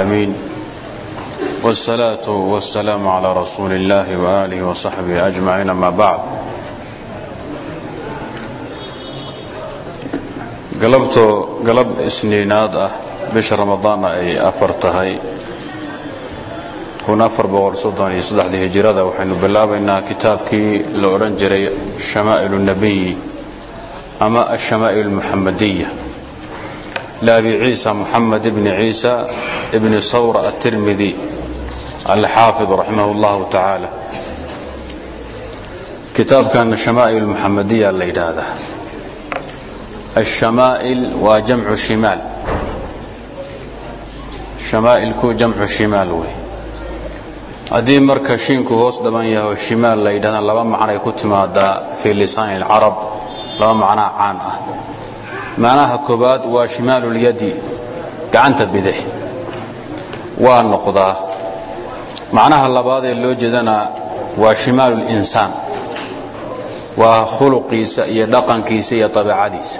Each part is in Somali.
العالمين والصلاة والسلام على رسول الله وآله وصحبه أجمعين ما بعد galabto galab isniinaad ah bisha ramadaanna ay afar tahay hijirada waxaynu bilaabaynaa kitaabkii la odhan jiray shamaa'il الnabiy ama الshamaa'il الmuxamadiya لأbi ciisa muxamed bni ciisa bni sawra الtirmidi alxaafid raximah اllahu tacaala kitaabkan shamaa'il muxamadiya la yidhaahdaa الشhamaaئل waa jamcu shimaal shamaa'ilku jamcu shimaal wey haddii marka shiinku hoos dhaban yaho shimaal la yidhahdaan laba macnay ku timaadaa fii lisaani اlcarab laba macnaa caan ah macnaha koobaad waa shimaalulyadi gacanta bidix. Waa noqdaa macnaha labaad ee loo jeedana waa shimaalulinsaan waa khuluqiisa iyo dhaqankiisa iyo abiicadiisa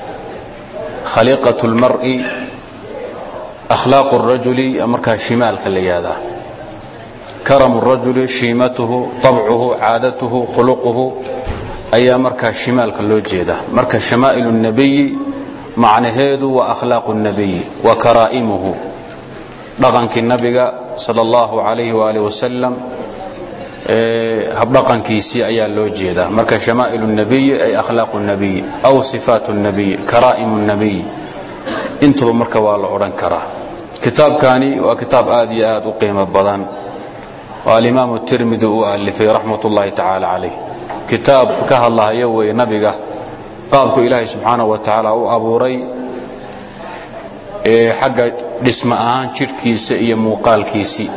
khaliiqat lmari akhlaaqu rajuli markaa shimaalka la yihahdaa karamu rajuli shiimatuhu abcuhu caadatuhu khuluquhu ayaa markaa shimaalka loo jeedaa. Marka macnaheedu waa akhlaaqu nabiy wa karaa'imuhu. Dhaqankii nabiga sala allahu calayhi waalih wasalam habdhaqankiisii ayaa loo jeedaa. Marka shamaa'ilu nabiyi ay akhlaaqu nabiy aw sifaatu nabiy karaa'imu nabiy intuba marka waa la odhan karaa. Kitaabkani waa kitaab aad iyo aad u qiimo badan. Oo alimaamu tirmidi uu alifay raxmat ullaahi tacaala calayh. Kitaab ka hadlahayo wey nabiga qaabku ilaahay subxaanaه wa tacaala u abuuray xagga dhisma ahaan jidhkiisa iyo muuqaalkiisii.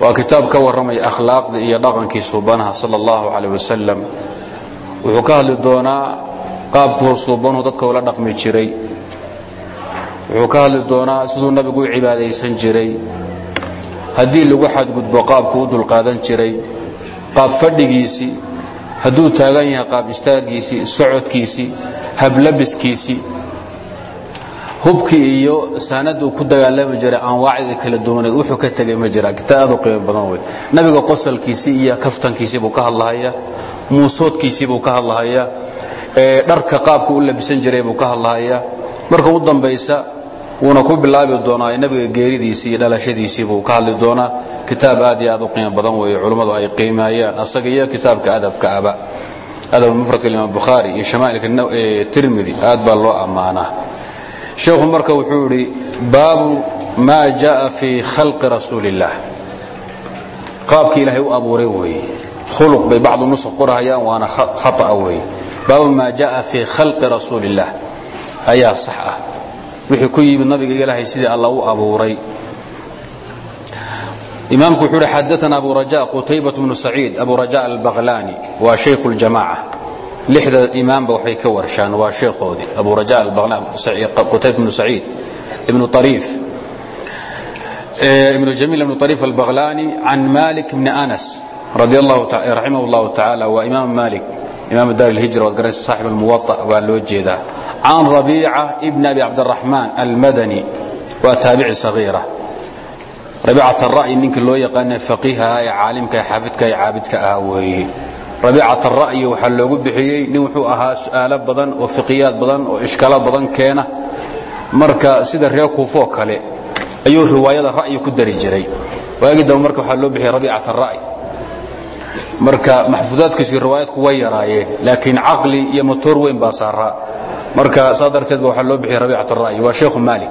Waa kitaab ka warramaya akhlaaqda iyo dhaqankii suubanaha sala allahu calayh wasalam wuxuu ka hadli doonaa qaabkuu suubanuhu dadka ula dhaqmi jiray. Wuxuu ka hadli doonaa siduu nabigu u cibaadaysan jiray. Haddii lagu xadgudbo qaabkuu u dulqaadan jiray qaab fadhigiisii hadduu taagan yahay qaab istaagiisii socodkiisii hablabiskiisii hubkii iyo saanaduu ku dagaalami jiray anwaacdii kala duwaneed wuxuu ka tegay ma jira. Kitaab aad u qiimo badan wey nabiga qosalkiisii iyo kaftankiisii buu ka hadlahaya muusoodkiisii buu ka hadlahaya dharka qaabku u labisan jiray buu ka hadlahaya. Marka u dambaysa wuuna ku bilaabi doonaa nabiga geeridiisii iyo dhalashadiisii buu ka hadli doonaa kitaab aad iyo aad u qiimo badan weeye culummadu ay qiimeeyaan asaga iyo kitaabka adabka aba adab mufradka imaam bukhaari iyo shamaa'ilka tirmidi aad baa loo ammaanaa sheekhu marka wuxuu idhi baabu maa jaءa fii khalqi rasuuli اllah qaabkii ilaahay u abuuray weeye khuluq bay bacdu nusq qorahayaan waana khaطأa weeye baabu maa jaءa fii khalqi rasuuli اllah ayaa sax ah wixii ku yimid nabiga ilaahay sidii alla u abuuray. Imaamku wuxuu hi xadaana abu raja qutaybat bnu saciid. Abu raja albaqlaani waa shaykhu ljamaaca lixda imaamba waxay ka warshaan waa sheekhoodii. Abu raja qutayb bnu saciid ibnu ariif ibnu jamiil ibnu ariif albaqlaani can malik bni anas raximah llahu tacaala waa imaam malik imaam dar اlhijra waad garanaysa saaxib almuwaطa waa loo jeedaa. Can rabiica ibn abi cabdiraxmaan almadani waa taabici sagiira. Rabiicat ara'yi ninkii loo yaqaana faqiihaha ee caalimka ee xaafidka ee caabidka ahaa weeye. Rabiicat ara'yi waxaa loogu bixiyey nin wuxuu ahaa su'aalo badan oo fiqiyaad badan oo ishkaalo badan keena. Marka sida reer kuufoo kale ayuu riwaayada ra'yi ku dari jiray. Waagii dambe marka waxaa loo bixiyey rabiicat ara'yi marka maxfuudaadkiisii riwaayaadku way yaraayeen laakiin caqli iyo matoor weyn baa saaraa marka saa darteed ba waxaa loo bixiya rabiicat ra'yi waa sheekhu maalik.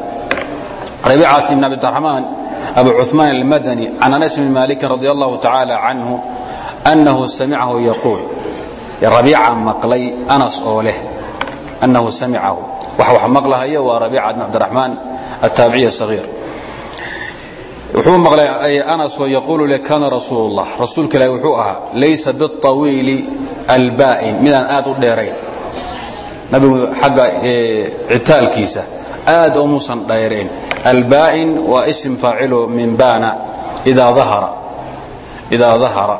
Rabiicat ibn abdiraxmaan abu cuثmaan almadani can anas bni maalikin radi allahu tacaala canhu annahu samicahu yaquul. Rabiica maqlay anas oo leh annahu samicahu wax wax maqlahayo waa rabiica bn cabdiraxmaan ataabici sahiir wuxuu maqlay anasoo yaquulu le kana rasuulullah. Rasuulka ilaahi wuxuu ahaa laysa biawiili albaa'in midaan aad u dheerayn. Nabigu xagga eh, citaalkiisa aad umuusan dheerayn. Albaa'in waa isim faacilo min baana idaa dahara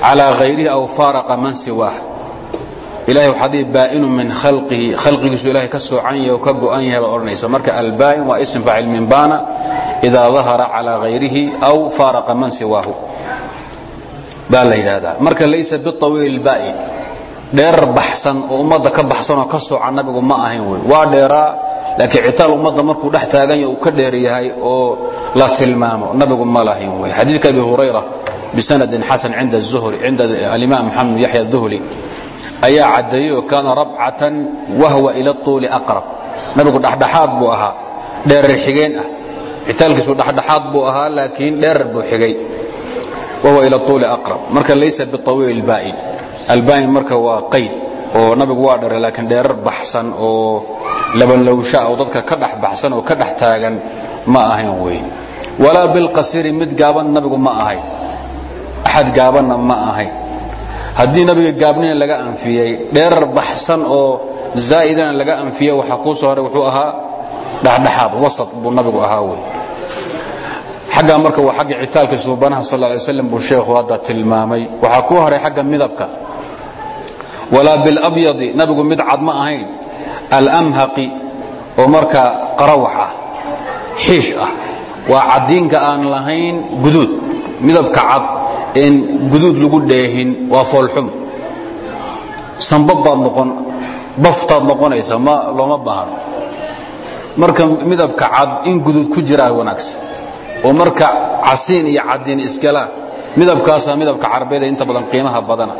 calaa hayrihi aw faaraqa man siwaah ilahay waxaa baa'inu min khalqihi khalqigiisu ilahay ka soocan yahay oo ka go'an yahay baad odhanaysa. Marka albaa'in waa ism faacil min baana idaa dahara calaa hayrihi aw faaraqa man siwaahu. Baa la yidhaahdaa. Marka laysa biawiil baa'in dheerar baxsan oo ummadda ka baxsan oo ka soocan nabigu ma ahayn wey. Waa dheeraa laakiin citaal ummadda markuu dhex taagan yahay uu ka dheer yahay oo la tilmaamo. Nabigu ma lahayn wey. Xadiidka abi hurayra bisanadin xasan cinda zuhri cinda alimaam maxamed yaxya duhli ayaa caddeeyey oo kaana rabcatan wahwa ila tuuli aqrab. Nabigu dhexdhexaad buu ahaa dheerar xigeen ah. Citaalkiisu dhexdhexaad buu ahaa laakiin dheerar buu xigay. Wahwa ila tuuli aqrab. Marka laysa biawiil baa'in albaa'in marka waa qayd oo nabigu waa dheeray laakiin dheerar baxsan oo labanlowsha oo dadka ka dhex baxsan oo ka dhex taagan ma ahayn wey walaa bilqasiri mid gaaban nabigu ma ahayn axad gaabanna ma ahayn haddii nabiga gaabnina laga anfiyey dheerar baxsan oo zaa'idana laga anfiyey waxaa kuu soo haray wuxuu ahaa dhexdhexaad wasat buu nabigu ahaa wey xaggaa marka waa xagga citaalka suubanaha sal ly slam buu sheekhu hadda tilmaamay. Waxaa kuu haray xagga midabka. Walaa bilabyadi nabigu mid cad ma ahayn. Alamhaqi oo markaa qarawax ah xiish ah. Waa caddiinka aan lahayn guduud midabka cad een guduud lagu dheehin waa foolxum sambab baad noqon baftaad noqonaysa ma looma baahno. Marka midabka cad in guduud ku jiraa wanaagsan. Oo marka casiin iyo caddiin iskalaan midabkaasaa midabka carbeeda inta badan qiimaha badana.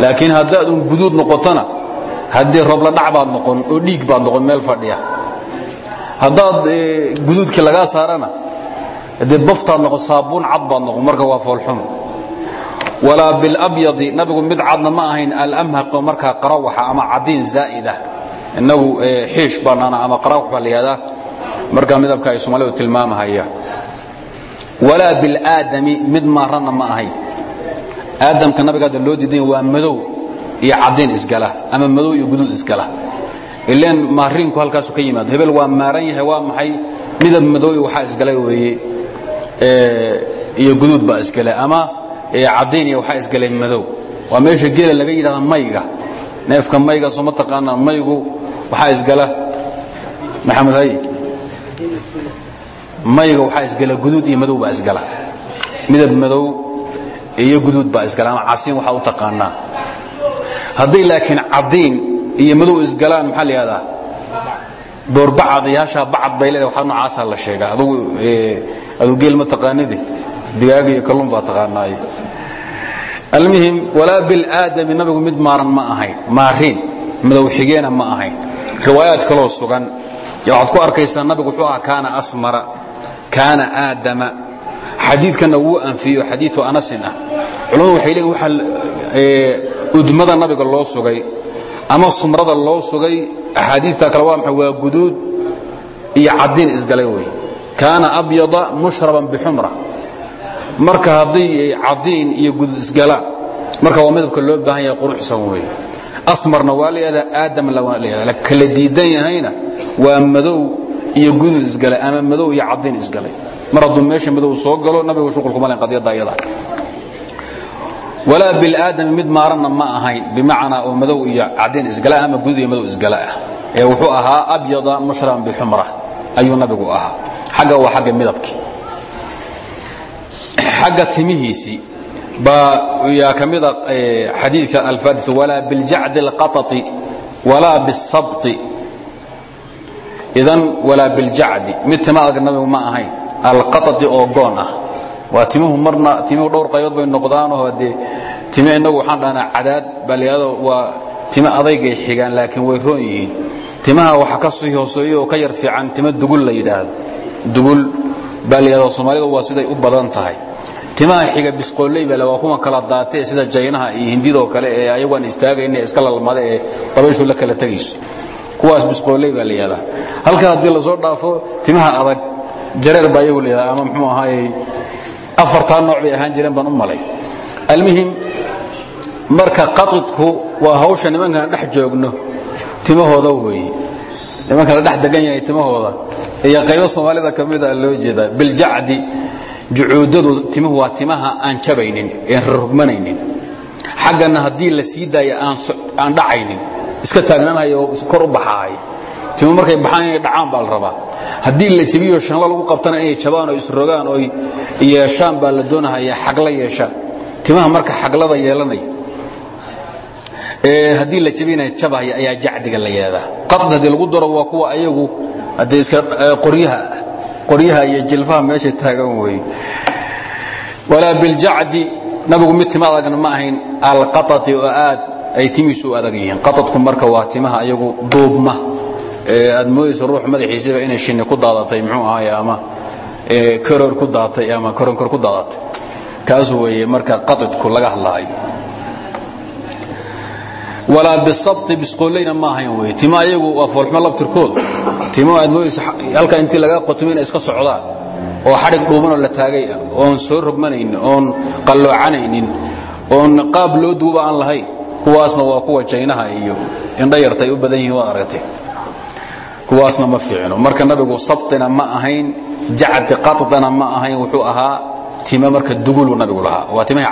Laakiin haddaad un guduud noqotona haddii robla dhac baad noqon oo dhiig baad noqon meel fadhiya. Haddaad guduudkii lagaa saarana dee baftaad noqon saabuun cad baad noqon marka waa foolxum walaa bilabyadi nabigu mid cadna ma ahayn alamhaqo markaa qarawaxa ama caddiin zaa'ida. Inagu xiish baanana ama qarawax baa la yihahdaa markaa midabka ay soomaalidu tilmaamahayaan walaa bilaadami mid maaranna ma ahayn. Aadamka nabiga hadda loo diiday waa madow iyo caddiin isgala ama madow iyo guduud isgala. Ileen maariinku halkaasu ka yimaado. Hebel waa maaran yahay waa maxay? Midab madow iyo waxaa isgalay weeye. Iyo guduud baa isgalay ama caddiin iyo waxaa isgalay madow. Waa meesha geela laga yidhahda mayga. Neefka mayga soo ma taqaanaa maygu waxaa isgala maxamed hay. Mayga waxaa isgala guduud iyo madow baa isgala. Midab madow iyo guduud baa isgala ama casiin waxaa u taqaanaa. Hadday laakiin caddiin iyo madow isgalaan maxaa la yihahdaa boorbacad iyo hashaa bacad bay leedahay. Waxaa noocaasaa la sheegaa. Adugu aduu geel ma taqaanidi digaaga iyo kalluun baa taqaanaaye almuhim walaa bilaadami nabigu mid maaran ma ahayn maariin madow xigeena ma ahayn riwaayaad kaloo sugan. Waxaad ku arkaysaa nabigu wuxuu ahaa kaana asmara kaana aadama. Xadiidkanna wuu anfiyo xadiiu anasin ah. Culamadu waxay leeyiin waxaa udmada nabiga loo sugay ama sumrada loo sugay. Axaadiista kale waa maxay? Waa guduud iyo caddiin isgalay wey kaana abyada mushraban bixumra marka hadday caddiin iyo guduud isgalaan marka waa midabka loo baahan yahay quruxsan wey asmarna waa layahdaa aadamna waa layahda la kala diidan yahayna waa madow iyo guduud isgalay ama madow iyo caddiin isgalay. Mar hadduu meesha madow soo galo nabigu shuqulkuma len qadiyadda ayada walaa bilaadami mid maaranna ma ahayn bimacnaa oo madow iyo caddiin isgala ama guduud iyo madow isgala ah. Ee wuxuu ahaa abyada mushran bixumra ayuu nabigu ahaa. Xagga waa xagga midabkii xagga timihiisii baa yaa ka mida xadiidka alfaadis walaa biljacdi اlqaطaطi walaa biالsabطi idan walaa biاljacdi mid tima adag nabigu ma ahayn alqaطaطi oo goon ah waa timuhu marna timuhu dhowr qaybood bay noqdaanoo dee time innagu waxaan dhahnaa cadaad baa layihahdo waa time adaygay xigaan laakiin way roon yihiin timaha waxa ka sii hooseeyo oo ka yar fiican timo dugul la yidhaahdo dugul baa layihahdo soomaalidu waa siday u badan tahay timaha xiga bisqoolley baa waa kuwan kala daatee sida jaynaha iyo hindidoo kale ee ayagoan istaagayna iska lalmada ee dabayshu la kala tegayso kuwaas bisqoolley baa layihahdaa halka haddii la soo dhaafo timaha adag jareer baa iyagu layihahda ama muxuu ahaayey afartaa nooc bay ahaan jireen baan u malay. Almuhim marka qaidku waa hawsha nimankaan dhex joogno timahooda weeye nimanka la dhex degan yahay timahooda. Iyo qaybo soomaalida ka mida loo jeedaa biljacdi jucuudadu timuhu waa timaha aan jabaynin een rogmanaynin xaggana haddii la sii daaya aan dhacaynin. Iska taagnaanayo kor u baxaaya timo markay baxaan inay dhacaan baa la rabaa. Haddii la jebiyo shanlo lagu qabtana inay jabaan oo isrogaan oo yeeshaan baa la doonahaya xagla yeeshaan timaha marka xaglada yeelanaya haddii la jebina jabahaya ayaa jacdiga la yeedaa. Qad haddii lagu daro waa kuwa ayagu haddee iska qoryaha qoryaha iyo jilfaha meeshay taagan weeye walaa biljacdi nabigu mid tima adagna ma ahayn alqaطati oo aad ay timiisu u adag yihiin qaطadku marka waa timaha ayagu duubma aad moodayso ruux madaxiisiba inay shinni ku daadatay muxuu ahaay ama karoor ku daadatay ama koronkor ku daadatay kaas weeye marka qaطidku laga hadlaayo walaa bisabti bisqoolleyna ma ahayn wey tima ayagu waa foolxumo laftirkoodu timo aad moodaysa halkaa intii laga qotimo inay iska socdaan oo xadhig dhuubanoo la taagay ah oon soo rogmanaynin oon qalloocanaynin oon qaab loo duuba aan lahayn kuwaasna waa kuwa jaynaha iyo indha yartay u badan yihiin waad aragtay. Kuwaasna ma fiicno. Marka nabigu sabtina ma ahayn jacdi qadana ma ahayn wuxuu ahaa time marka dugulu nabigu lahaa. Waa timahay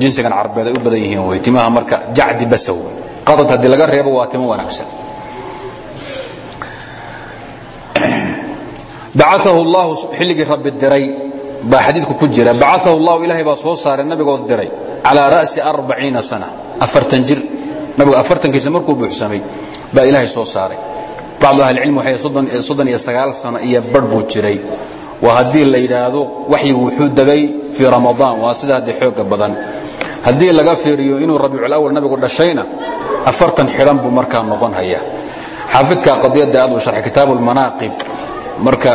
jinsigan carbeed ay u badan yihiin wey timaha marka jacdi basaw qadad haddii laga reebo waa timo wanaagsan. Bacaahu llahu xilligii rabbi diray baa xadiidku ku jira. Bacaahu llahu ilaahay baa soo saaray nabigood diray calaa ra'si arbaciina sana afartan jir. Nabigu afartankiisa markuu buuxsamay baa ilaahay soo saaray. Bacdu ahlicilmi waxay soddon iyo sagaal sano iyo barh buu jiray waa haddii la yidhaahdo waxyigu wuxuu degay fii ramadaan waa sida haddii xooga badan. Haddii laga fiiriyo inuu rabiiculawal nabigu dhashayna afartan xidhan buu markaa noqon haya xaafidka qadiyadda aad uu sharxay kitaabu lmanaaqib marka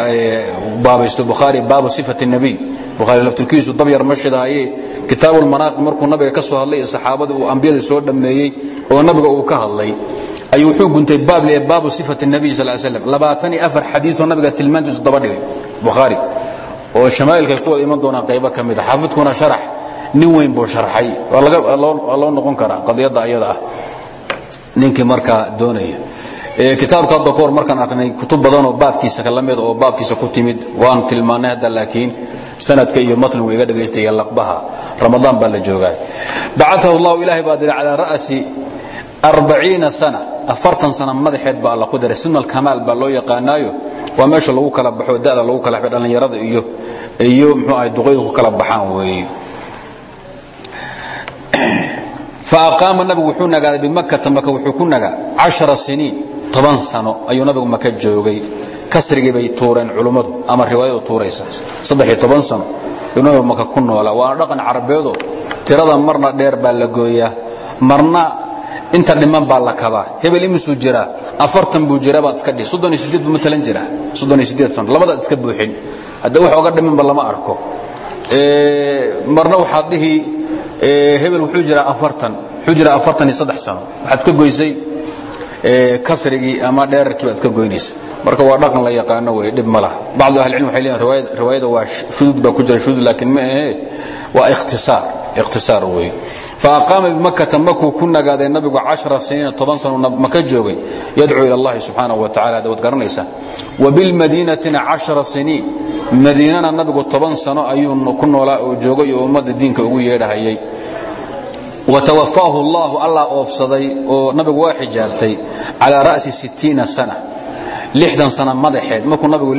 baabaysto bukhaari baabu sifati nabiy bukhaari laftirkiisu dab yar ma shidaaye kitaabu lmanaaqib markuu nabiga ka soo hadlay iyo saxaabadii uu ambiyadii soo dhammeeyey oo nabiga uu ka hadlay ayuu wuxuu guntay baab le baabu sifati nabiy sal slam labaatan iyo afar xadiioo nabiga tilmaantiisu daba dhigay. Bukhaari oo shamaa'ilkay kuwa iman doonaan qaybo ka mid a xaafidkuna sharax nin weyn buu sharxay. Waa loo noqon karaa qadiyadda ayada ah. Ninkii markaa doonaya. Kitaabka hadda kahor markaan akrinay kutub badanoo baabkiisa kala mid oo baabkiisa ku timid waan tilmaanay hadda laakiin sanadka iyo matnigu iga dhagaystaya laqbaha. Ramadaan baa la joogaa bacaahu llahu ilaahay baa diray calaa ra'si arbaciina sana afartan sana madaxeed baa alla ku diray. Sunna alkamaal baa loo yaqaanaayo. Waa meesha lagu kala baxo da'da lagu kala dhallinyarada iyo iyo muxuu ahay duqaydu ku kala baxaan weeye. Faaqaama nabigu wuxuu nagaaday bimakata maka wuxuu ku nagaa cashara siniin toban sano ayuu nabigu maka joogay. Kasrigii bay tuureen culummadu ama riwaayadu tuuraysa saddexiyo toban sano ayuu nabigu maka ku noolaa. Waana dhaqan carabeedo tirada marna dheer baa la gooyaa. Marna inta dhiman baa la kabaa. Hebel imisuu jiraa. Afartan buu jiraa baad iska dhihi soddon iyo sideed buu matalan jiraa. Soddon iyo sideed sano. Labadaad iska buuxin. Hadda wax oga dhimanba lama arko. Marna waxaad dhihi hebel wuxuu jiraa afartan. Wuxuu jiraa afartan iyo saddex sano. Waxaad iska goysay? Kasrigii ama dheerarkii baad iska goynaysa marka waa dhaqan la yaqaano wey dhib ma laha. Bacdu ahlicilm waxay leeyihiin riwaayada waa shuduud baa ku jira shuduud laakiin ma ahee waa ikhtisaar. Ikhtisaar wey faaqaama bimakata makuu ku nagaaday nabigu cashara siniina toban sano maka joogay yadcuu ila allahi subxaanahu wa tacala ad waad garanaysaa wa bilmadiinatina cashara siniin madiinana nabigu toban sano ayuu ku noolaa oo joogay oo ummadda diinka ugu yeedhahayay. Watawafaahu allahu allah oobsaday oo nabigu waa xijaabtay calaa ra'si sittiina sana lixdan sana madaxeed. Markuu nabigu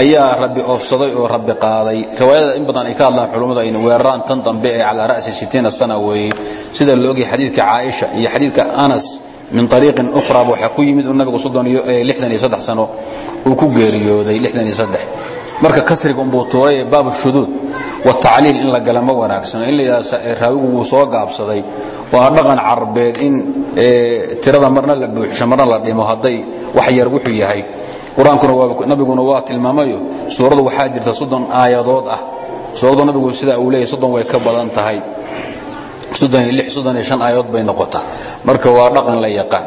ayaa rabbi oobsaday oo rabbi qaaday. Riwaayada in badan ay ka hadlaan culummadu ayna weeraraan tan dambe ee calaa ra'si sittiina sana weeye. Sida la ogyahay xadiidka caaisha iyo xadiidka anas min ariiqin ukhra waxaa ku yimid uu nabigu lixdan iyo saddex sano uu ku geeriyooday lixdan iyo saddex. Marka kasriga unbuu tuuray baabu shuduud watacliil in la gala ma wanaagsano. In la yidhahda raawigu wuu soo gaabsaday. Waa dhaqan carbeed in tirada marna la buuxsho marna la dhimo hadday wax yar wuxuu yahay qur'aankuna nabiguna waa tilmaamayo suuradu waxaa jirta soddon aayadood ah. Suuraddu nabigu sidaa uu leeyahy soddon way ka badan tahay. Aayadood bay noqotaa. Marka waa dhaqan la yaqaan.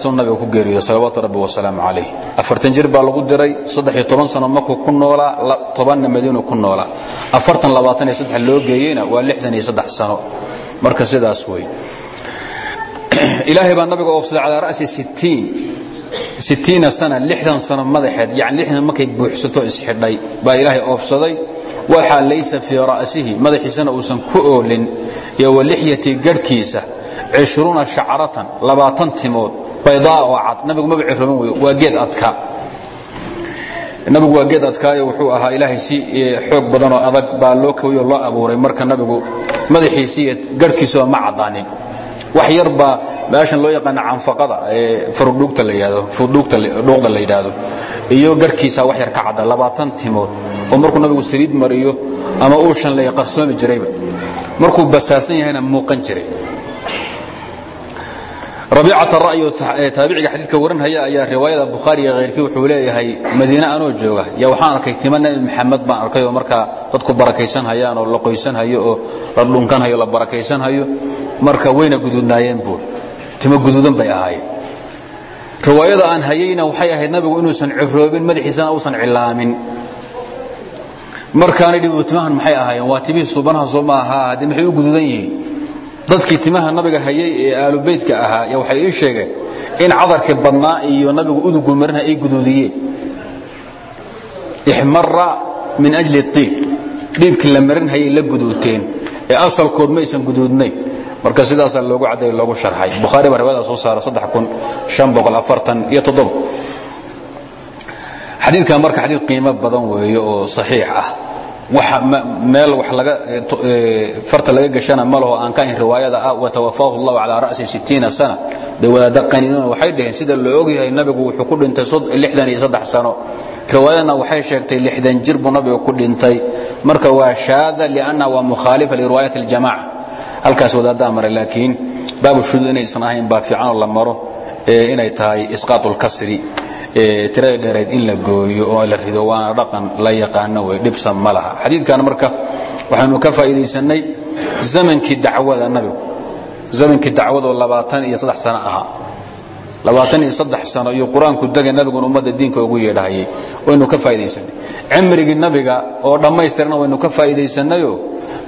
Sano nabiga ku geeriyooday salawaatu rabbi wasalaamu calayh. Afartan jir baa lagu diray saddex iyo toban sano makuu ku noolaa tobanna madiinu ku noolaa afartan labaatan iyo saddex loo geeyeyna waa lixdan iyo saddex sano. Marka sidaas wey ilaahay baa nabiga oobsaday calaa ra'si sittiin. Sittiina sana lixdan sano madaxeed yani lixdan markay buuxsato isxidhay baa ilaahay oobsaday waxaa laysa fii ra'sihi madaxiisana uusan ku oolin iyo walixyatii garhkiisa cishruuna shacratan labaatan timood baydaa oo cad. Nabigu maba cirooban wey waa nabigu waa geed adkaayo wuxuu ahaa ilaahay si xoog badan oo adag baa loo kawiyoo loo abuuray. Marka nabigu madaxiisi iyo garhkiisuba ma caddaanin wax yar baa meeshan loo yaqaana canfaqada ee farudhuugta la yidhaahdo iyo garhkiisa wax yar ka cadda labaatan timood oo markuu nabigu saliid mariyo ama uu shanlay qarsoomi jirayba. Markuu basaasan yahayna muuqan jiray rabiicata ra'yo taabiciga xadiidka waranhaya ayaa riwaayada bukhaari iyo khayrkii wuxuu leeyahay madiine anoo jooga. Yaa waxaan arkay tima maxamed baan arkay oo markaa dadku barakaysan hayaan oo la qoysan hayo oo la dhunkan hayo la barakaysan hayo marka wayna guduudnaayeen buur timo guduudan bay ahaayeen. Riwaayada aan hayayna waxay ahayd nabigu inuusan ciroobin madaxiisana uusan cilaamin markaanay dhibi timahan maxay ahaayeen? Waa timihii suubanaha soo ma ahaa haddii maxay u guduudan yihiin dadkii timaha nabiga hayay ee aalubeytka ahaa y waxay ii sheegeen in cadarkii badnaa iyo nabigu udugu marina ay guduudiyeen ixmara min ajli iib dhiibkii la marin hayay la guduuteen ee asalkood ma aysan guduudnayn marka sidaasaa loogu cadday loogu sharxay. Bukhaari baa riwayada soo saara xadiidkan marka xadiid qiimo badan weeye oo saxiix ah meel wax laga farta laga gashana ma aan ka ahayn riwaayada ah watawafaahu allahu calaa ra'si sittiina sana. Bay wadaadda qaniinuna waxay dhaheen sida la ogyahay nabigu wuxuu ku dhintay lixdan iyo saddex sano. Riwaayadana waxay sheegtay lixdan jir buu nabigu ku dhintay. Marka waa shaada lianna waa mukhaalifa liriwaayati aljamaca halkaas wadaaddaa maray laakiin baabu shuduud inaysan ahayn baa fiicanoo la maro inay tahay isqaatu tirada dheereed in la gooyo oo la rido waana dhaqan la yaqaano wey dhibsan ma laha. Xadiidkan marka waxaynu ka faa'iidaysanay zamankii dacwada nabigu. Zamankii dacwadoo labaatan iyo saddex sano ahaa. Labaatan iyo saddex sano iyo qur'aanku dega nabiguna ummadda diinka ugu yeedhahayay. Waynu ka faa'iidaysanay cimrigii nabiga oo dhammaystirna waynu ka faa'iidaysanayo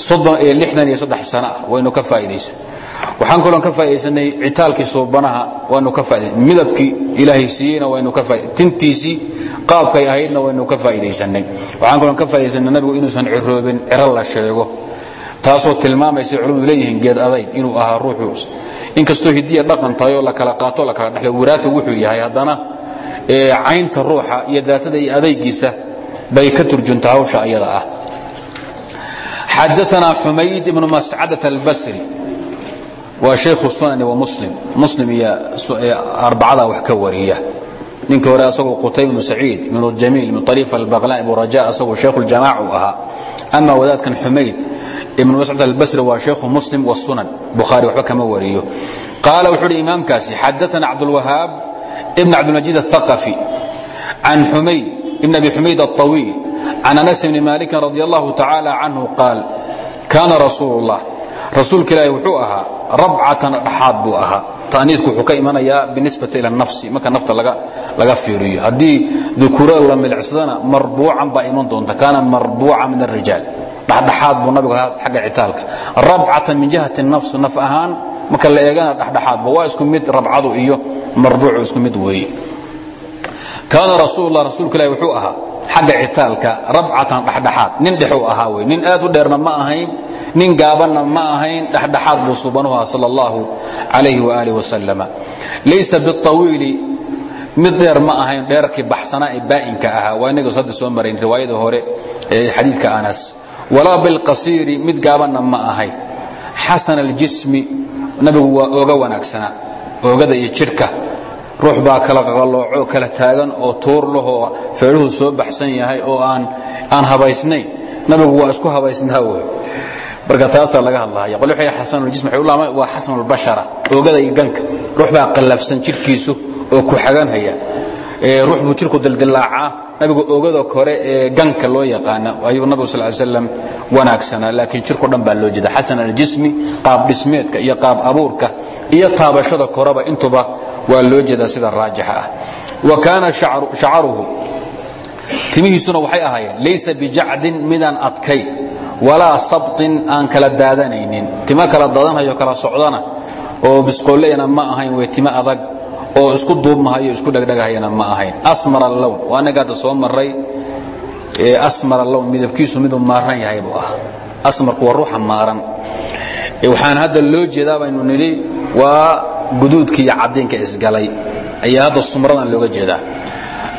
soddon iyo lixdan iyo saddex sano ah. Waynu ka faa'iidaysanay waxaan kaloon ka faa'idaysanay citaalkii suubanaha waanu ka faaida midabkii ilaahay siiyeyna waynu ka faaida tintiisii qaabkay ahaydna waynu ka faa'iidaysanay waxaan kaloon ka faaidaysanay nabigu inuusan ciroobin ciro la sheego taasoo tilmaamaysa culimmadu leeyihiin geed adayg inuu ahaa ruuxu. Inkastoo hidiya dhaqan tahay la kala qaato la kala dhexlo waraata wuxuu yahay haddana caynta ruuxa iyo daatada iyo adaygiisa bay ka turjunta hawsha iyada ah. Xadaanaa xumayd ibnu mascadat albasri waa shaykhu sunani wa muslim. Muslim iyo arbacada wax ka wariya. Ninka hore asagoo qutayb ibnu saciid ibnu jamiil ibnu ariif albaqlaan ibnu raja asagoo shaykhu ljamaaca u ahaa. Ama wadaadkan xumayd ibnu mascud albasri waa shaykhu muslim wasunan bukhaari waxba kama wariyo. Qaala wuxuu uhi imaamkaasi xadaana cabdulwahaab ibn cabdilmajiid athaqafi can xumayd ibn abi xumayd alطawiil can anas bni malikin radi allahu tacaala canhu qaal kaana rasuulu llah rasuulka ilaahi wuxuu ahaa rabcatan dhaxaad buu ahaa. Ta'niidku wuxuu ka imanayaa binisbati ila nafsi marka nafta laga fiiriyo. Haddii dukuurada la milicsadana marbuucan baa iman doonta. Kaana marbuuca min arijaal dhexdhexaad buu nabigu ahaa xagga citaalka. Rabcatan min jihati nafs naf ahaan marka la eegana dhexdhexaadba waa isku mid rabcadu iyo marbuucu isku mid weeye kaana rasuulullah rasuulka ilahi wuxuu ahaa xagga citaalka rabcatan dhexdhexaad nin dhexuu ahaa wey nin aad u dheerna ma ahayn nin gaabanna ma ahayn dhexdhexaad buu subanuha sal allahu calayhi waaalih wasalama laysa biawiili mid dheer ma ahayn dheerarkii baxsanaa ee baa'inka ahaa. Waa inagas hadda soo marayn riwaayada hore ee xadiidka anas. Walaa bilqasiiri mid gaabanna ma ahayn xasana aljismi nabigu waa ooga wanaagsanaa oogada iyo jidhka ruux baa kala qalooco kala taagan oo tuur lahoo feedhuhu soo baxsan yahay oo aan aan habaysnayn. Nabigu waa isku habaysnaa wey marka taasaa laga hadlahaya qole waxay u laamaan waa xasanulbashara oogada iyo ganka ruux baa qallafsan jidhkiisu oo ku xaganhaya. Ruux buu jidhku dildilaacaa nabigu oogada kore ee ganka loo yaqaana ayuu nabigu sal slam wanaagsanaa laakiin jidhko dhan baa loo jeeda. Xasan aljismi qaab dhismeedka iyo qaab abuurka iyo taabashada koreba intuba waa loo jeedaa sida raajixa ah. Wa kaana shacaruhu timihiisuna waxay ahaayeen laysa bijacdin midaan adkay walaa sabtin aan kala daadanaynin. Timo kala dadanhayo kala socdana. Oo bisqooleyana ma ahayn way timo adag. Oo isku duubmahayo isku dhegdhegahayana ma ahayn. Asmar allown waa anaga hadda soo maray asmar lown midabkiisu miduu maaran yahay buu ahaa. Asmarku waa ruuxa maaran. Waxaan hadda loo jeedaa baynu nidhi waa guduudka iyo cadiinka isgalay ayaa hadda sumradan looga jeedaa.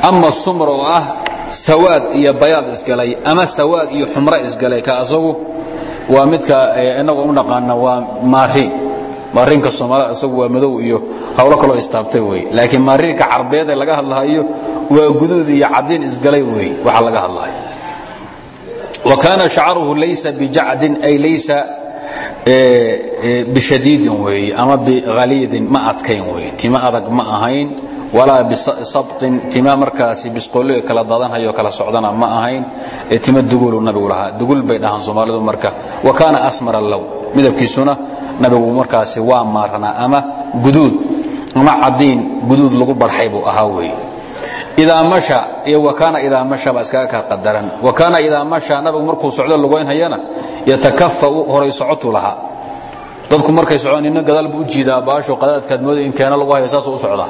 Ama sumr oo ah sawaad iyo bayaad isgalay ama sawaad iyo xumro isgalay ka asagu waa midka inagu u naqaana waa maariin. Maariinka soomaalida isagu waa madow iyo hawlo kaloo istaabtay wey. Laakiin maariinka carbeed ee laga hadlahayo waa guduud iyo cadiin isgalay wey waxa laga hadlahayo wa kaana shacruhu laysa bijacdin ay laysa bishadiidin weeye ama bikhaliidin ma adkayn weye tima adag ma ahayn walaa bisabtin tima markaasi bisqollo kala dadanhayo kala socdana ma ahayn. Ee tima dugulu nabigu lahaa. Dugul bay dhahaan soomaalidu marka. Wa kaana asmara low midabkiisuna nabigu markaasi waa maaranaa ama guduud ama cadiin guduud lagu barxay buu ahaa weye idaa masha iyo wakaana idaa masha baa iskaga kaa qadaran. Wakaana idaa masha nabigu markuu socdo lugaynhayana yatakafa'u horay socotu lahaa. Dadku markay socdaan nina gadaal buu u jiidaa baasho qadaadkaad mooday in keena lagu hayo saasuu u socdaa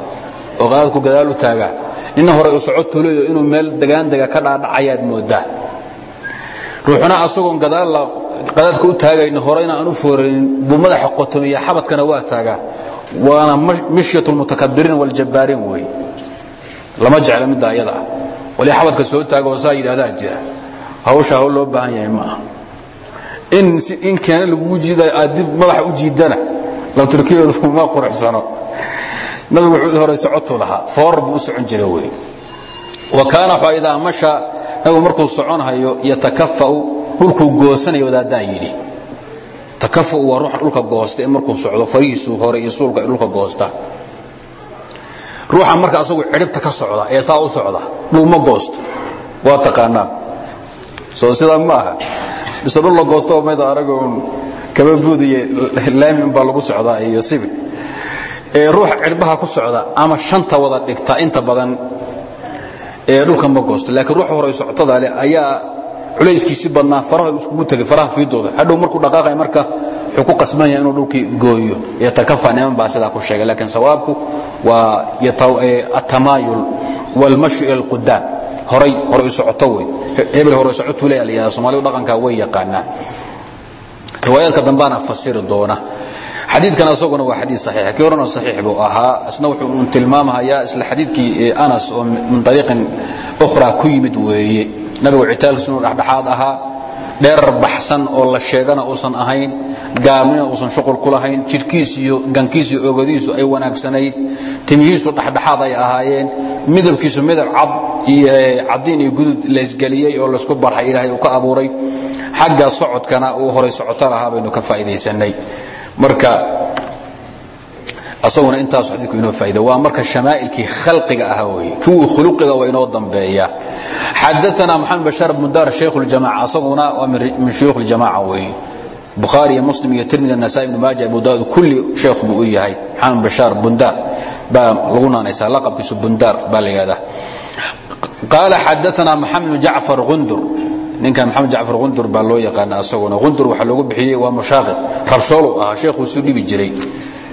oo qadaadku gadaal u taagaa nina horay u socotu leeyo inuu meel degaandega ka dhaadhacayaad moodaa ruuxuna asagoon qadaadka u taagayni horeyna aan u foorinin buu madaxa qotomiya xabadkana waa taagaa waana mishyatu lmutakabiriin waljabbaariin weeye lama jecla midda ayada. Ah wali xabadka soo taaga oo saa yidhahdaa jira. Hawsha hawl loo baahan yahay ma aha. In keena lagugu jiidayo aad dib madaxa u jiidana labturkiyoodu ma quruxsano nabigu wuxuu horay socotuu lahaa. Foor buu u socon jira wey wa kaana waxaa masha nabigu markuu soconhayo yatakafa'u dhulkuu goosanaya wadaaddaa yidhi. Takafa'u waa ruuxa dhulka goosta ee markuu socdo farihiisu hore iyo suulka dhulka goosta ruuxa marka asagu cidhibta ka socda ee saa u socda dhulma goosto. Waa taqaanaa. Soo sidaa ma bise dhul la goosto mayd aragoon kaba buud iyo laami unbaa lagu socdaa iyo sibil ee ruuxa cidhbaha ku socda ama shanta wada dhigta inta badan ee dhulka ma goosto. Laakiin ruuxa hore socotada leh ayaa culayskiisi badnaa faraha iskugu tegay faraha fiidooda. Hadhow markuu dhaqaaqay marka wuxuu ku qasban yahay inuu dhulkii gooyo. Yatakafa niman baa sidaa ku sheegay laakiin sawaabku waa atamaayul walmashyu ila alqudaam horay horay u socoto wey. Hebel horay socotuu leeya la yidhahda soomaalidu dhaqankaa way yaqaanaa. Riwaayaadka dambaana fasiri doona xadiidkan asaguna waa xadiid saxiixa kii horena saxiix buu ahaa. Isna wuxuu un tilmaamahayaa isla xadiidkii anas oo min ariiqin ukhra ku yimid weeye. Nabigu citaalkiisu dhexdhexaad ahaa. Dheerar baxsan oo la sheegana uusan ahayn. Gaabnina uusan shuqul ku lahayn. Jidhkiis iyo gankiis iyo ogadiisu ay wanaagsanayd. Timihiisu dhexdhexaad ay ahaayeen. Midabkiisu midab cad iyo cadiin iyo gudud laysgeliyey oo laysku barxay ilaahay uu ka abuuray. Xagga socodkana uu horay socoto lahaa baynu ka faa'iidaysanay marka asaguna intaasu xadiiku inoo faaiida waa marka shamaa'ilkii khalqiga ahaa weeye. Kuwii khuluqiga waa inoo dambeeya. Xadaana maxamed bashaar bnu daar shaykh ljamaca asaguna waa min shuyuukh ljamaca weeye. Bukhaari iyo muslim iyo tirmidi nasaai ibnu maaja abu daawud kulli sheekh buu u yahay. Maxamed bashaar bundaar baa lagu naanaysaa laqabkiisu bundaar baa la yidhahdaa qaala xadaana maxamed bnu jacfar gundur ninkan maxamed jacfar gundur baa loo yaqaana asaguna. Gundur waxaa loogu bixiyey waa mushaaqib rabshoolu ahaa sheekhuu isu dhibi jiray.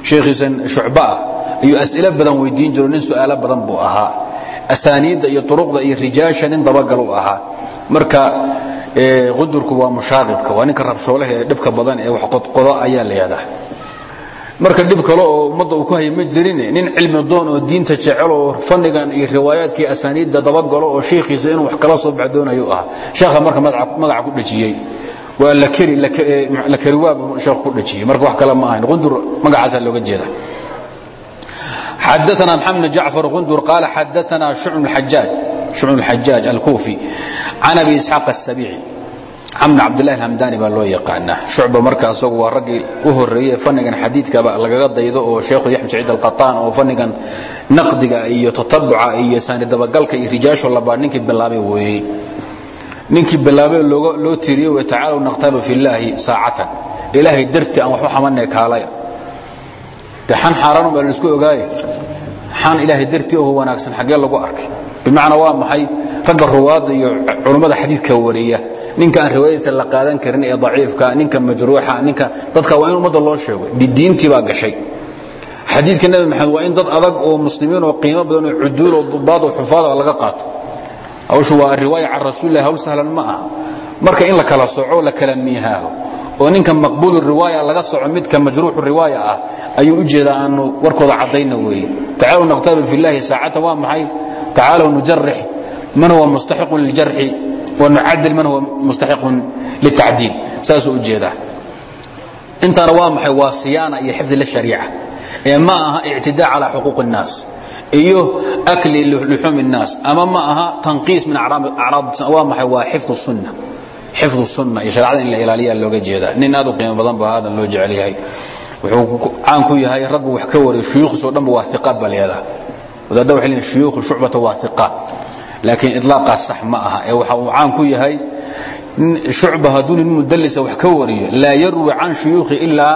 Sheekhiisan shucba ah ayuu as'ilo badan weydiin jiro nin su'aalo badan buu ahaa. Asaaniidda iyo turuqda iyo rijaasha nin dabagal u ahaa. Marka qudurku waa mushaaqibka waa ninka rabshoolaha ee dhibka badan ee wax qodqodo ayaa la yidhahdaa marka dhib kale oo ummadda uu ku haya ma jirine nin cilmi doon oo diinta jecel oo fannigan iyo riwaayaadkii asaaniidda dabagalo oo sheekhiisa inuu wax kala soo baxdoonayo u ahaa sheekha marka magaca ku dhejiyey waa la kariwaab sheekh ku dhajiyey marka wax kale ma ahayn qundur magacaasaa looga jeeda xadaثna محamed بن جacفر غندر قال xadaثna شhucب الحaجاaج الكوفي عن أبي إسحاaq السبيعي camr cabdulahi hamdani baa loo yaqaanaa. Shucba marka asagu waa raggii u horeeye fannigan xadiidkaba lagaga daydo oo sheekhu yaxmed saciid alqaطaan oo fannigan naqdiga iyo tatabuca iyo saanidabagalka iyo rijaasho labaa ninkii bilaabay weeye ninkii bilaabay loo tiiriyey w tacaalow naqtalu fi llaahi saacatan. Ilaahay dartii aan waxu xamanay kaalaya de xan xaaraan baa la isku ogaaye xan ilaahay dartii oo wanaagsan xaggee lagu arkay. Bimacnaa waa maxay? Ragga ruwaadda iyo culummada xadiidka wariya ninka aan riwaayadiisa la qaadan karin ee daciifka ninka majruuxa ninka dadka waa in ummadda loo sheego diintii baa gashay. Xadiidka nebi maxamed waa in dad adag oo muslimiin oo qiimo badan oo cuduul oo dubaad oo xufaad laga qaato. Hawshu waa riwaaya can rasuulilah hawl sahlan ma aha. Marka in la kala soco la kala miihaaho oo ninka maqbuulu riwaaya laga soco midka majruuxu riwaaya ah ayuu u jeedaa aanu warkooda caddayna weeye. Tacaalu naqtabil fi llahi saacata waa maxay? Tacaalow nujarix man huwa mustaxiqun liljarxi wa nucadil man huwa mustaxiqun litacdiil saasuu u jeedaa intaana waa maxay waa siyaana iyo xifdi lishariica ee ma aha ictidaa calaa xuquuq الnaas iyo akli luxuum الnaas ama ma aha tanqiis min acraad waa maxay waa xifd sunna xifd sunna iyo shareecada in la ilaaliyaa looga jeedaa nin aad u qiimo badan baa aadan loo jecel yahay wuxuu caan ku yahay raggu wax ka wariyo shuyuukhdiisoo dhanba waa iqaad baa leedaha wadaadda waxay leeyihin shuyuukhu shucbata waa iqaad laakiin idlaaqaas sax ma aha. Ee waxa uu caan ku yahay shucba hadduu nin mudallisa wax ka wariyo laa yarwi can shuyuukhi ilaa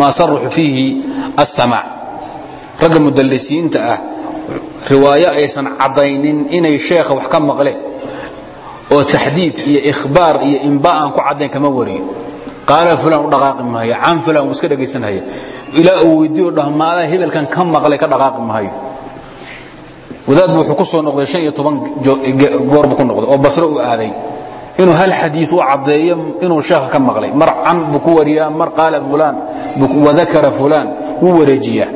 maa saruxu fiihi assamaac ragga mudallisiinta ah riwaayo aysan caddaynin inay sheekha wax ka maqleen oo taxdiid iyo ikhbaar iyo imba aan ku caddayn kama wariyo. Qaala fulan u dhaqaaqi maayo can fulan uu iska dhegaysanhaya ilaa uu weydiiyo dhahmaada hebelkan ka maqlay ka dhaqaaqi maayo wadaadbu wuxuu ku soo noqday han iyo toban goorbu ku noqday oo basre u aaday. Inuu hal xadiis u caddeeyo inuu sheekha ka maqlay. Mar can buu ku wariyaa mar qaala fulaan wadakara fulaan wuu wareejiyaa.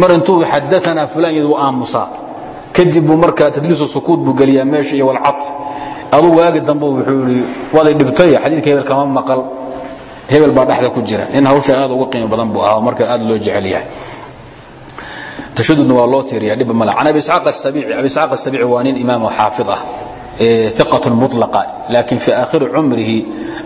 Mar intuu xadaanaa fulaan iyadu aamusaa. Kadib buu markaa tadliisu sukuud buu geliyaa meesha iyo walcad. Aduu waagi dambe wuxuu yidhi waday dhibtay xadiidka hebel kama maqal. Hebel baa dhexda ku jira. Nin hawsha aad uga qiimo badan buu ahaa marka aad loo jecel yahay tashadudna waa loo tiiriya dhibba male can abi isxaaq asabiici abi isxaaq asabiici waa nin imaam oo xaafid ah iqat mulaqa laakiin fii aakhiri cumrihi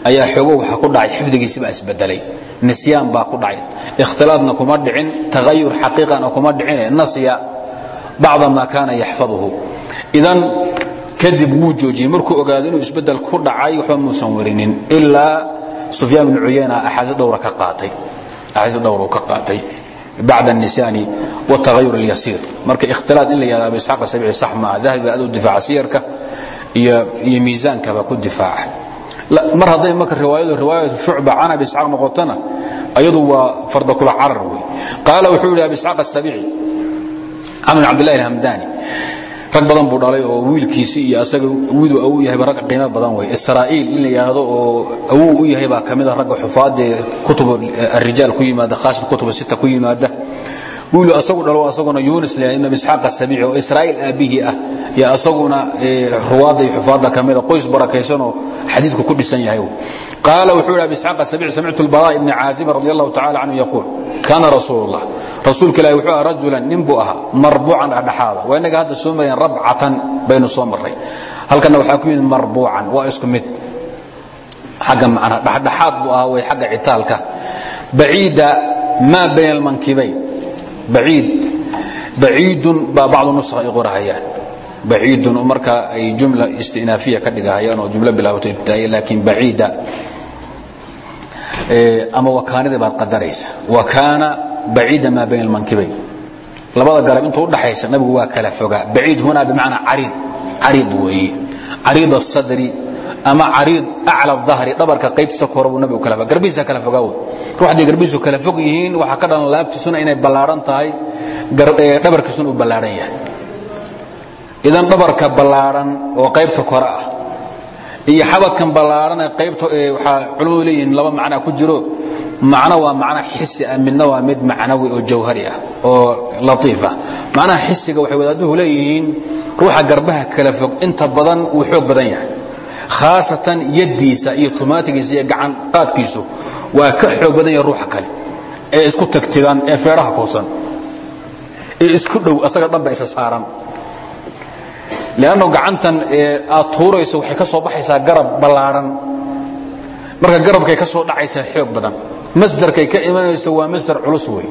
ayaa xoogo waxa ku dhacay xifdigiisibaa isbedelay nisyaan baa ku dhacay. Ikhtilaadna kuma dhicin tagayur xaqiiqana kuma dhicine nasya bacda maa kaana yaxfaduhu. Idan kadib wuu joojiyey markuu ogaado inuu isbeddel ku dhacay waxba muusan warinin ilaa sufyaan bn cuyayna axaadiis dhowra ka qaatay axaadiis dhowra ka qaatay bacda الnisyaani wالtagayur اlyasiir marka ikhtilaad in la yihahdo abu isxaaq asabici sax maaha dahabi aad u difaaca siyarka iyo iyo miisaankaba ku difaaca mar hadday marka riwaayadu riwaayatu shucba can abi isxaaq noqotona ayadu waa farda kula carar wey qaala wuxuu yidhi abi isxaaq asabici camr bn cabdillahi alhamdani rag badan buu dhalay oo wiilkiisi iyo asaga wiidu awow yahayba rag qiimo badan wey israa'iil in la yidhaahdo oo awow u yahay baa ka mid a ragga xufaadee kutub arijaal ku yimaada khaasat kutub sita ku yimaada. Wiilu asagu dhalo asaguna yunis la ibn abi isxaaq asabici oo israa'iil aabbihii ah iyo asaguna ruwaadda iyo xufaadda ka mida qoys barakaysanoo xadiidku ku dhisan yahay. Qaala wuxuu yidhi abi isxaaq asabici samictu albara ibni caazib radi allahu tacala canhu yaquul kaana rasuulu llah rasuulka ilahi wuxuu aha rajulan nin buu ahaa marbuucan dhexdhexaada. Waa innaga hadda soo mareen rabcatan baynu soo marray. Halkana waxaa ku yimid marbuucan waa isku mid. Xagga macnaha dhexdhexaad buu ahaa way xagga citaalka. Baciida maa bayna almankibayn baciid baciidun baa bacdu nusakha ay qorahayaan baciidun markaa ay jumla istinaafiya ka dhigahayaan oo jumlo bilaabato ibtidaa'iya laakiin baciida ama wakaanadii baad qadaraysa. Wakaana baciida maa bayna almankibayn. Labada garab intuu udhaxaysa nabigu waa kala fogaa. Baciid hunaa bimacnaa cariid. Cariid weeye. Cariid asadri ama cariid acla dahri dhabarka qaybtiisa kore buu nabigu kala garbihiisa kala fogaa wey ruuxday garbihiisu kala fog yihiin waxaa ka dhalan laabtiisuna inay ballaaran tahay dhabarkiisuna uu ballaaran yahay. Idan dhabarka ballaaran oo qaybta kore ah iyo xabadkan ballaaran ee qaybta waxaa culimmadu leeyihiin laba macnaa ku jiro macno waa macno xisi ah midna waa mid macnawi oo jawhari ah oo latiif ah. Macnaha xisiga waxay wadaaduhu leeyihiin ruuxa garbaha kala fog inta badan wuu xoog badan yahay. Khaasatan yaddiisa iyo tumaatigiisa iyo gacan qaadkiisu waa ka xoog badan yahay ruuxa kale ee isku tagtigan ee feedhaha kuusan ee isku dhow asaga dhanba isa saaran. Lanno gacantan aad tuurayso waxay ka soo baxaysaa garab ballaaran. Marka garabkay ka soo dhacaysaa xoog badan masdarkay ka imanayso waa masdar culus wey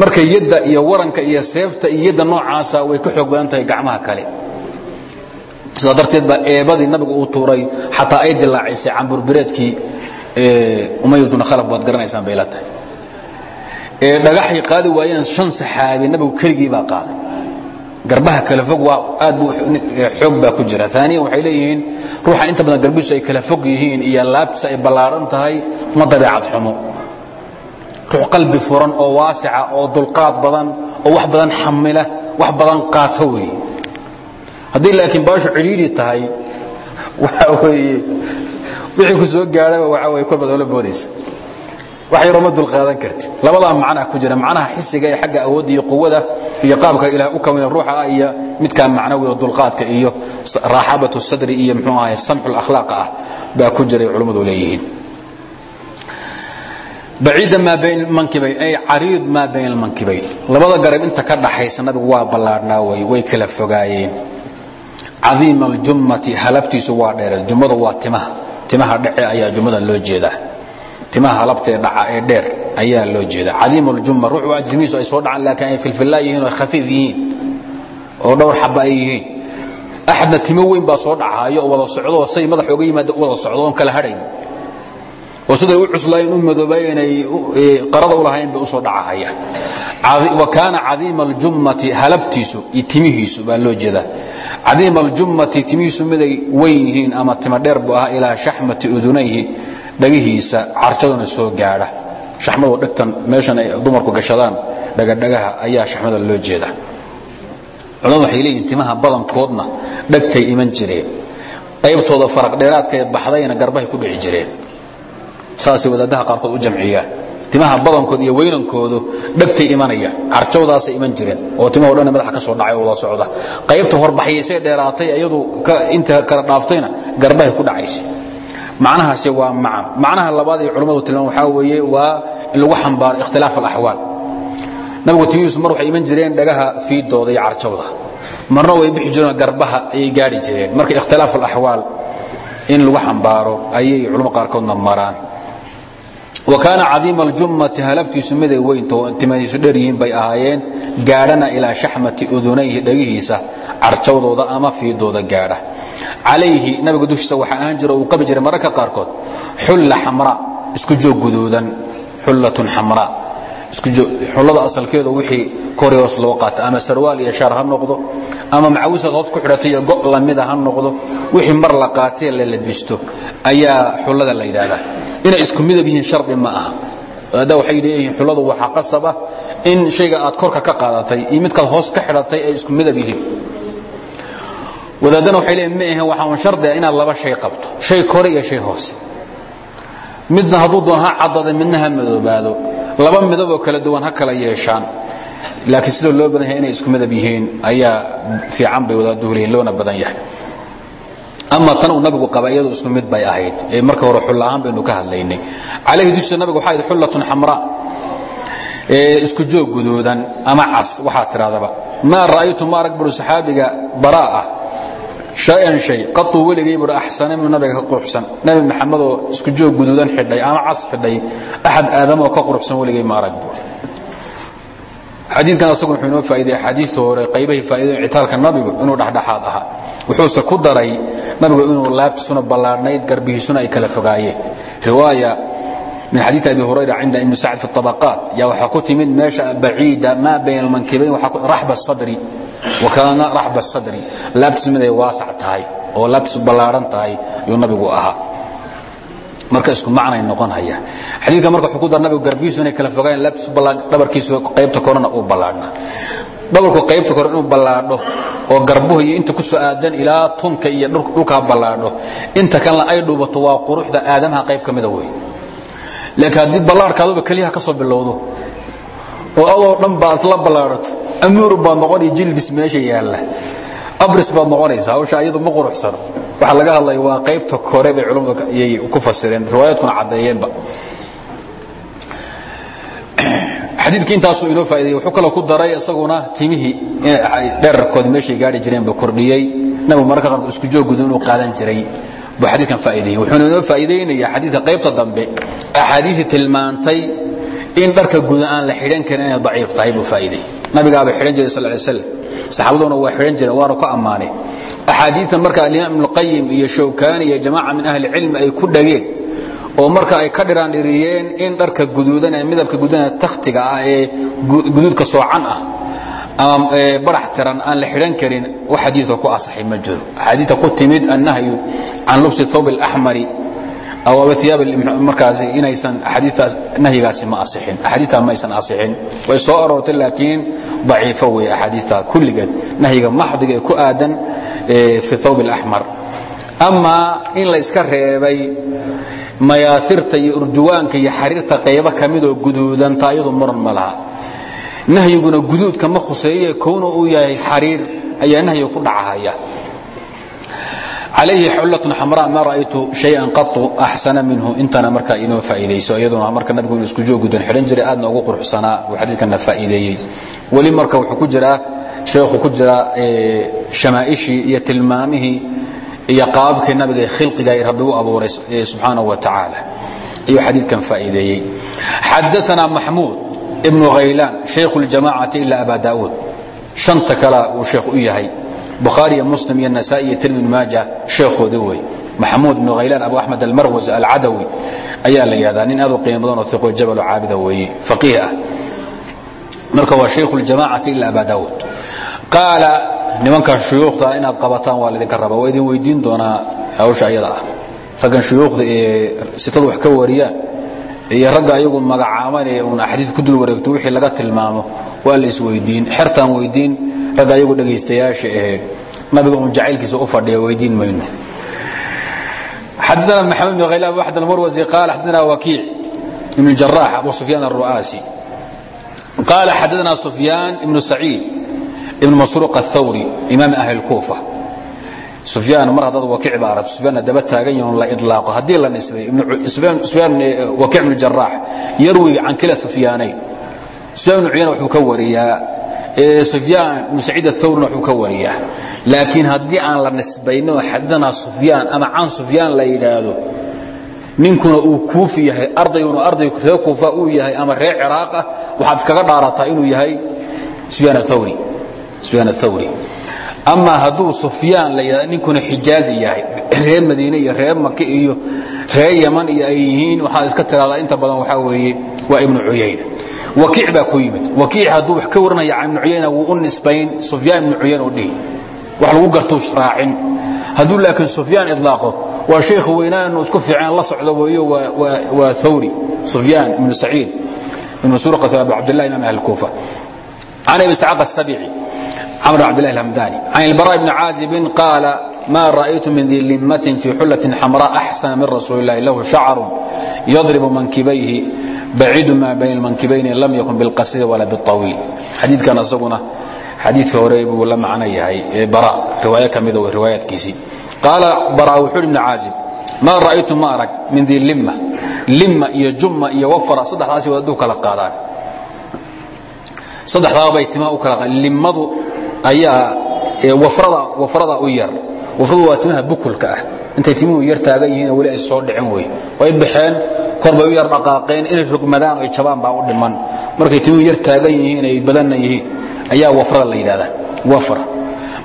marka yadda iyo waranka iyo seefta iyo yadda noocaasa way ka xoog badan tahay gacmaha kale. Sidaa darteed baa eebadii nabigu uu tuuray xataa ay dilaacisay camburbireedkii umayaduna khalaf baad garanaysaan bay la tahay. Dhagaxay qaadi waayeen shan saxaabi nabigu keligii baa qaaday. Garbaha kala fog waa aad buu xoog baa ku jira. Aaniyan waxay leeyihiin ruuxa inta badan garbihiisu ay kala fog yihiin iyo laabtiisu ay ballaaran tahay ma dabeecad xumo. Ruux qalbi furan oo waasica oo dulqaad badan oo wax badan xamila wax badan qaato weeye. Haddii laakiin baashu cidhiidhi tahay waxa weeye wixii ku soo gaadhaba waxa weye korbaad oola boodaysa wax yaroo ma dulqaadan kartid. Labadaa macnaha ku jira. Macnaha xisiga ee xagga awoodda iyo quwada iyo qaabka ilaah u kamida ruuxa ah iyo midkaa macnawi oo dulqaadka iyo raaxabatu sadri iyo muxuu ahay samxu lakhlaaqa ah baa ku jiray culummadu leeyihiin. Baciida maa bayn mankibayn ay cariid maa bayn almankibayn labada garab inta ka dhaxaysa nabigu waa ballaadhnaa way way kala fogaayeen. Cadiima aljummati halabtiisu waa dheereed. Jummadu waa timaha. Timaha dhece ayaa jummadan loo jeedaa timaha halabtee dhaca ee dheer ayaa loo jeedaa. Cadiima aljumma ruux ay soo dhacaan laakiin ay filfillaa yihiin oo khafiif yihiin oo dhowr xaba ay yihiin. Axadna timo weyn baa soo dhacayo oo wada socdo oo say madax oga yimaada u wada socdo oon kala hadhayn. Oo siday u cuslaayeen u madoobaayeen ay qarada u lahayn bay u soo dhacahayaan. Wa kaana cadiima aljummati halabtiisu iyo timihiisu baa loo jeedaa. Cadiima aljummati timihiisu miday weyn yihiin ama tima dheer buu ahaa ilaa shaxmati udunayhi dhagihiisa carjaduna soo gaadha. Shaxmadu dhegtan meeshan ay dumarku gashadaan dhagadhagaha ayaa shaxmada loo jeeda culamadu waxay leeyihiin timaha badankoodna dhegtay iman jireen. Qaybtooda faraq dheeraadkae baxdayna garbahay ku dhici jireen. Saasay wadaadaha qaarkood u jamciyaan. Timaha badankood iyo weynankoodu dhegtay imanayaan carjawdaasay iman jireen. Oo timaho dhan madaxa ka soo dhacay oo wada socda. Qaybta horbaxyaysay dheeraatay iyadu inta kala dhaaftayna garbahay ku dhacaysay macnahaasi waa macan macnaha labaad ee culammadu tilmaan waxaa weeye waa in lagu xambaaro ikhtilaaf alaxwaal nabigu timihiisu mar waxay iman jireen dhagaha fiidooda iyo carjawda marna way bixi jireen garbaha ayay gaadhi jireen. Marka ikhtilaaf alaxwaal in lagu xambaaro ayay culamo qaarkoodna maraan. Wa kaana cadiima aljummati halabtiisu miday weynto timadiisu dheer yihiin bay ahaayeen gaadhana ilaa shaxmati udunayhi dhagihiisa carjawdooda ama fiidooda gaadha calayhi nabiga dushiisa waxaa ahaan jira uu qabi jiray mararka qaarkood xulla xamra isku joog guduudan xullatun xamra. Xullada asalkeedu wixii kori hoos loo qaata ama sarwaal iyo shaar ha noqdo ama macawisaad hoos ku xidhatay iyo go' lamida ha noqdo wixii mar la qaatee la labisto ayaa xullada la yidhaahdaa. Inay isku midab yihiin shardi ma aha. Ada waxay leeyihiin xulladu waxaa qasab ah in shayga aad korka ka qaadatay iyo midkaad hoos ka xidhatay ay isku midab yihiin wadaadana waxay leeyihiin ma ahe waxaa un shardiga inaad laba shay qabto shay kore iyo shay hoose. Midna hadduu doon ha caddada midna ha madoobaado. Laba midaboo kala duwan ha kala yeeshaan. Laakiin sidoo loo badan yahay inay isku midab yihiin ayaa fiican bay wadaaduhu leeyihiin loona badan yahay. Ama tan uu nabigu qaba iyadu isku mid bay ahayd. Ee marka hore xull ahaan baynu ka hadlaynay. Calayhi dushiisa nabiga waxaa yidhi xullatun xamraa isku joog guduudan ama cas waxaa tidhahdaba maa ra'aytu ma arag buru saxaabiga baraa ah shay-an shay. Qatuu weligay bur axsana minuu nabiga ka quruxsan. Nabi maxamed oo isku joog guduudan xidhay ama cas xidhay axad aadamoo ka quruxsan weligay ma arag buuri xadiidkan asagu wuxuu inoo faa'iday axaadiista hore qaybahii faa'idayn citaalka nabigu inuu dhexdhexaad ahaa. Wuxuuse ku daray nabigu inuu laabtiisuna ballaadhnayd garbihiisuna ay kala fogaayeen. Riwaaya min xadiid abi hurayra cinda ibni sacd fi طabaqaat yaa waxaa ku timid meesha baciida maa bayna almankibayn raxba sadri wakaana raxba sadri laabtiisu miday waasac tahay oo laabtiisu ballaadhan tahay yuu nabigu marka isku macnay noqon haya xadiidka marka wuxuu ku dar inay kala fogaayeen laabtiisu dhabarkiisu qaybta korena uu ballaadhnaa dhabarku qaybta kore inuu ballaadho oo garbuhu iyo inta ku soo aadan ilaa tunka iyo dhulkaa ballaadho inta kalena ay dhuubato waa quruxda aadamaha qayb ka mida wey laakiin haddii ballaarhkaaduba keliyaha ka soo bilowdo oo adoo dhan baad la ballaadhato amuur baad noqon iyo jilbis meesha yaalla. Abris baad noqonaysaa hawsha iyadu ma quruxsano waxaa laga hadlaya waa qaybta kore bay culammadu yay ku fasireen riwaayaadkuna caddeeyeenba. Xadiidkii intaasuu inoo faa'ideeyey wuxuu kaloo ku daray isaguna timihii dherarkoodi meeshay gaari jireen buu kordhiyey. Nabigu mararka qaarkood isku joog gudu inuu qaadan jiray buu xadiidkan faa'ideeyey wuxuuna inoo faa'iideynayaa xadiidka qaybta dambe axaadiisii tilmaantay in dharka guda aan la xidhan karin inay daciif tahay buu faa'iideeyey nabigaaba xidhan jiray sal ly slam saxaabaduna waa xidhan jireen waanu ka ammaanay. Axaadiidtan marka alimaam ibnuqayim iyo shawkaani iyo jamaaca min ahli cilmi ay ku dhageen oo marka ay ka dhiraandhiriyeen in dharka guduudan ee midabka guduudan takhtiga ah ee guduudka soocan ah ama barax tiran aan la xidhan karin wax xadiidka ku asaxay ma jiro. Axaadiidta ku timid annahyu can lubsi thawb alaxmari aw thiyaab markaasi inaysan axaadiidtaas nahyigaasi ma asixin. Axaadiidtaa ma aysan asixin. Way soo aroortay laakiin daciifo weeye axaadiidta kulligeed. Nahyiga maxdiga ee ku aadan fi thawb اlaxmar amaa in la iska reebay mayaafirta iyo urjuwaanka iyo xariirta qaybo ka midoo guduudanta iyadu muran ma laha. Nahyiguna guduudka ma khuseeye kowna uu yahay xariir ayaa nahyiga ku dhacahaya calayhi xullatun xamraa ma ra'aytu shayan qatu axsana minhu intana markaa inoo faa'iidayso iyaduna marka nabigu inuu isku jooggudan xidhan jiray aadna ugu quruxsanaa uu xadiidkana faa'iideeyey weli marka wuxuu ku jiraa sheekhu ku jiraa shamaa'ishii iyo tilmaamihii iyo qaababkii nabiga khilqiga ay rabbi u abuuray subxaanahu wa tacaala ayuu xadiidkan faa'iideeyey xadaanaa maxmuud ibnu khaylaan shaykhu ljamacati ila aba daa'uud shanta kale uu sheekh u yahay bukhaari iyo muslim iyo nasaai iyo tirmid maaja sheekhoodii wey maxamuud ibnu khaylaan abu axmed almarwasi alcadawi ayaa la yihahdaa nin aad u qiimo badan oo iqo jabalo caabida weeye faqiih ah. Marka waa shaykhu ljamacati ila aba daawuud. Qaala nimankan shuyuukhda inaad qabataan waa laydinka raba waa idin weydiin doonaa hawsha ayada ah. Raggan shuyuukhda ee sitadu wax ka wariyaan iyo ragga ayagu magacaaban ee uun axaadiis ku dul wareegto wixii laga tilmaamo waa la isweydiin xertaan weydiin ragga ayagu dhegaystayaasha ahee nabiga uun jacaylkiisa u fadhiya weydiin mayno. Xadana maxamed bn khaylaan waxd almarwasi qaala xadana wakiic ibn jarax abu sufyaan alru'aasi. Qaala xadana sufyaan ibnu saciid ibn masruuq athawri imaam ahli kuufa sufyaan mar haddaad wakiic ba aragto sufyaanna daba taagan yahin la idlaaqo. Haddii la nisbay sufyaan wakiic ibnu jaraax yarwiga can kila sufyaanayn sufyaan ibnu cuyana wuxuu ka wariyaa sufyaan ibnu saciid athawrina wuxuu ka wariyaa. Laakiin haddii aan la nisbayno xadadanaa sufyaan ama can sufyaan la yidhaahdo ninkuna uu kuufi yahay ardayguna arday reer kuufa uu yahay ama reer ciraaqa waxaad iskaga dhaarataa inuu yahay sufyaan athawri sufyaan athawri ama hadduu sufyaan la yidhahdo ninkuna xijaazi yahay. Reer madiine iyo reer maki iyo reer yaman iyo ay yihiin waxaad iska tiraahdaa inta badan waxaa weeye waa ibnu cuyayna wakiic baa ku yimid. Wakiic hadduu wax ka waranaya ibnu cuyayna wuu u nisbayn sufyaan ibnu cuyayn u dhihi. Wax lagu gartuu raacin. Hadduu laakiin sufyaan idlaaqo waa sheekhi weynaanu isku fiican la socda weeyo waa thawri sufyaan ibnu saciid ibnu surqata abu cabdillah imaam ahli kuufa can abi sacaaq asabici camr bn abdillah alhamdani can ilbaraa ibni caazibin qaala ma ra'aytu min dii limatin fii xullatin xamraa axsana min rasuuli illahi lahu shacarun yadribu mankibayhi baciidu maa bayna almankibayni lam yakun bilqasiiri walaa biawiil xadiidkan asaguna xadiidka hore buu la macno yahay ee bara riwaayo ka mida riwaayaadkiisii qaala bara wuxuu ibnu caazib maa ra'aytu ma arag min dii limma limma iyo jumma iyo wafara saddexdaasi wadu kala qaadaan saddexdaabay timaha u kala qaadaan limmadu ayaa wafrada u yar wafradu waa timaha bukulka ah intay timuhu yar taagan yihiin weli ay soo dhicin wey way baxeen kor bay u yar dhaqaaqeen inay rogmadaan ay jabaan baa u dhiman markay timuhu yar taagan yihiin ay badanna yihiin ayaa wafrada la yidhahdaa wafra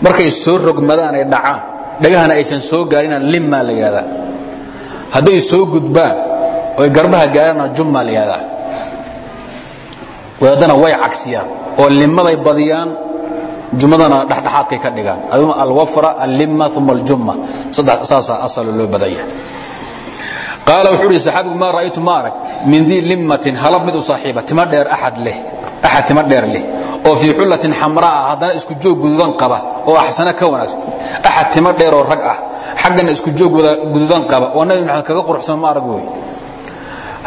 markay soo rogmadaan ay dhacaan dhagahana aysan soo gaarina limmaa la yidhahdaa hadday soo gudbaan oy garbaha gaarana jummaa la yidhahdaa wadaadana way cagsiyaan oo limaday badiyaan jumadana dhexdhexaadkay ka dhigaan. Aduna alwafra allima uma aljumma. Saasaa asalo loo badanya qaala wuxuu uhi saxaabigu maa ra'aytu ma arag? Min dii limmatin halab mid u saaxiiba tima dheer axad leh axad tima dheer leh oo fii xullatin xamraa haddana isku joog gududan qaba oo axsana ka wanaagsan. Axad tima dheer oo rag ah xaggana isku joog gududan qaba. Oo nabi maxamed kaga quruxsan ma arag wey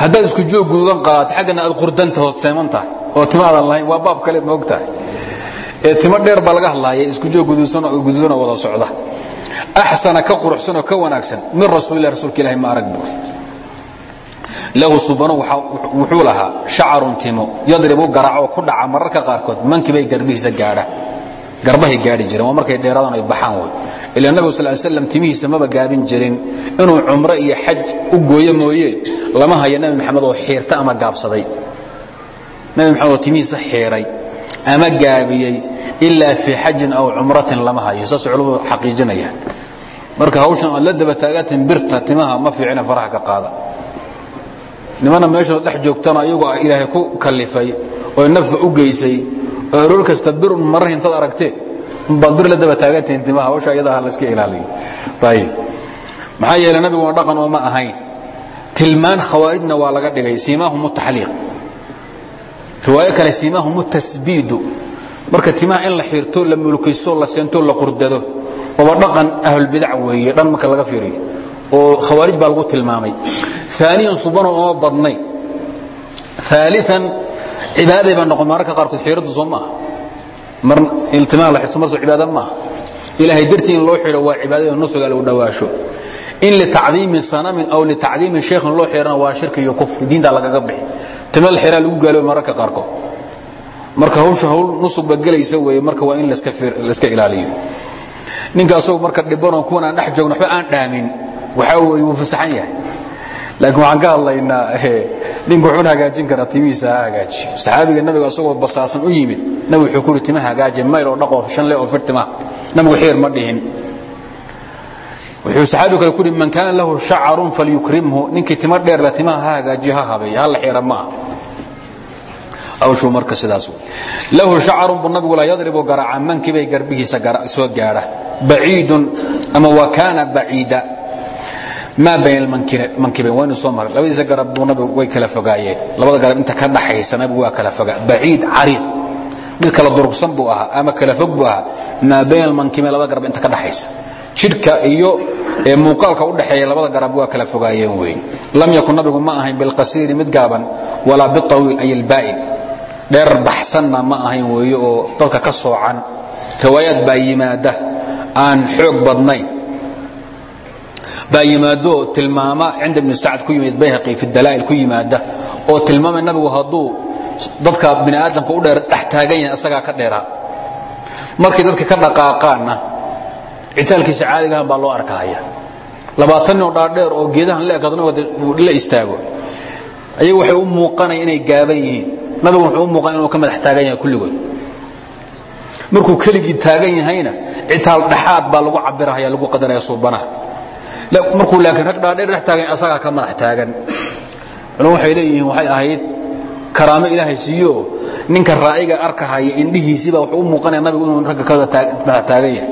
haddaad isku joog gududan qaadato xaggana aad qurdanta hood seeman tahay oo timaadan lahayn waa baab kale ma og tahay ee timo dheer baa laga hadlaaya isku joog gududanoo wada socda. Axsana ka quruxsanoo ka wanaagsan. Min rasuulilah rasuulka ilahi ma arag buuri lahu subano wuxuu lahaa shacarun timo yadribu garaacoo ku dhaca mararka qaarkood. Mankibay garbihiisa gaadha garbahay gaadhi jireen waa markay dheeraadaan ay baxaan wey ila nabigu sal l slam timihiisa maba gaabin jirin. Inuu cumro iyo xaj u gooyo mooye lama hayo nebi maxamed oo xiirta ama gaabsaday. Nebi maxamed oo timihiisa xiiray ama gaabiyey ilaa fii xajin aw cumratin lama hayo. Saas culumadu xaqiijinayaan. Marka hawshan aad la daba taagatin birta timaha ma fiicina faraha ka qaada. Nimana meeshood dhex joogtana iyagoo ilaahay ku kalifay oo nafka u geysay oo aroor kasta bir un marar intaad aragteen baad bir la daba taagantihiin timaha hawsha iyadaha la iska ilaaliyo. Ayib maxaa yeelay nabiguna dhaqan oo ma ahayn. Tilmaan khawaarijna waa laga dhigay siimaahum taxliiq riwaayo kale siimaahum tasbiidu. Marka timaha in la xiirto la mulkayso la seento la qurdado oba dhaqan ahlulbidac weeye dhan marka laga fiiriyo. Oo khawaarij baa lagu tilmaamay. Aaniyan subano ooma badnay. Aalian cibaaday baa noqon mararka qaarkood xiiradu soo maaha. Mar iltimaa la xiso marso cibaada maaha. Ilaahay dartii in loo xidho waa cibaadada nusuga lagu dhawaasho. In litacdiimi sanamin aw litacdiimi sheekhin loo xidhana waa shirki iyo kufri diintaa lagaga bixi tima la xiraa lagu gaalooba mararka qaarkood. Marka hawsha hawl nusugba gelaysa weeye marka waa in layska ilaaliyo. Ninka asagoo marka dhibanoo kuwan aan dhex joogno waxba aan dhaamin. Waxaa weeye wuu fasaxan yahay. Laakiin waxaan ka hadlaynaa ninka wuxuuna hagaajin karaa timihiisa ha hagaaji. Saxaabiga nabiga asagoo basaasan u yimid nabi wuxuu ku yidhi timaha hagaaji mayl oo dhaqoo shan le oo fir timaha. Nabigu xiir ma dhihin wuxuu saxaabiga kale ku yidhi man kaana lahu shacarun falyukrimhu. Ninkii timo dheer la timaha ha hagaajiyo ha habeeyo ha la xiira ma ah awshuu marka sidaas lahu shacarun buu nabigu la yadribu garaaca mankibay garbihiisa soo gaadha. Baciidun ama wa kaana baciida. Maa bayna mankibayn waynu soo maray labadiisa garab buu nabigu way kala fogaayeen. Labada garab inta ka dhaxaysa nabigu waa kala fogaa baciid cariid. Mid kala durugsan buu ahaa ama kala fog buu ahaa. Maa bayna almankibayn labada garab inta ka dhaxaysa jidhka iyo muuqaalka u dhexeeya labada garab waa kala fogaayeen weeye lam yakun nabigu ma ahayn bilqasiiri mid gaaban walaa biawiil ay albaa'in dheer baxsanna ma ahayn weeye oo dadka ka soocan. Riwaayaad baa yimaada aan xoog badnayn. Baa yimaado tilmaama cinda ibni sacd ku yimid bayhaqi fi dalaa'il ku yimaada oo tilmaamay nabigu hadduu dadka bini aadamka u dheer dhex taagan yahay asagaa ka dheeraa. Markay dadka ka dhaqaaqaanna citaalkiisa caadigahan baa loo arkahaya labaatan dhaadheer oo geedahan la istaago. Ayagu waxay u muuqanaya inay gaaban yihiin. Nabigu wuxuu u muuqan inuu ka madax taagan yahay kulligood. Markuu keligii taagan yahayna citaal dhexaad baa lagu cabirahaya lagu qadaraya suubanaha markuu laakiin rag dhaadheer dhex taagan asagaa ka madax taagan. Culum waxay leeyihiin waxay ahayd karaamo ilaahay siiyo ninka raa'iga arkahaya indhihiisiiba wuxuu u muuqanaya nabigu inuu ragga ka madax taagan yahay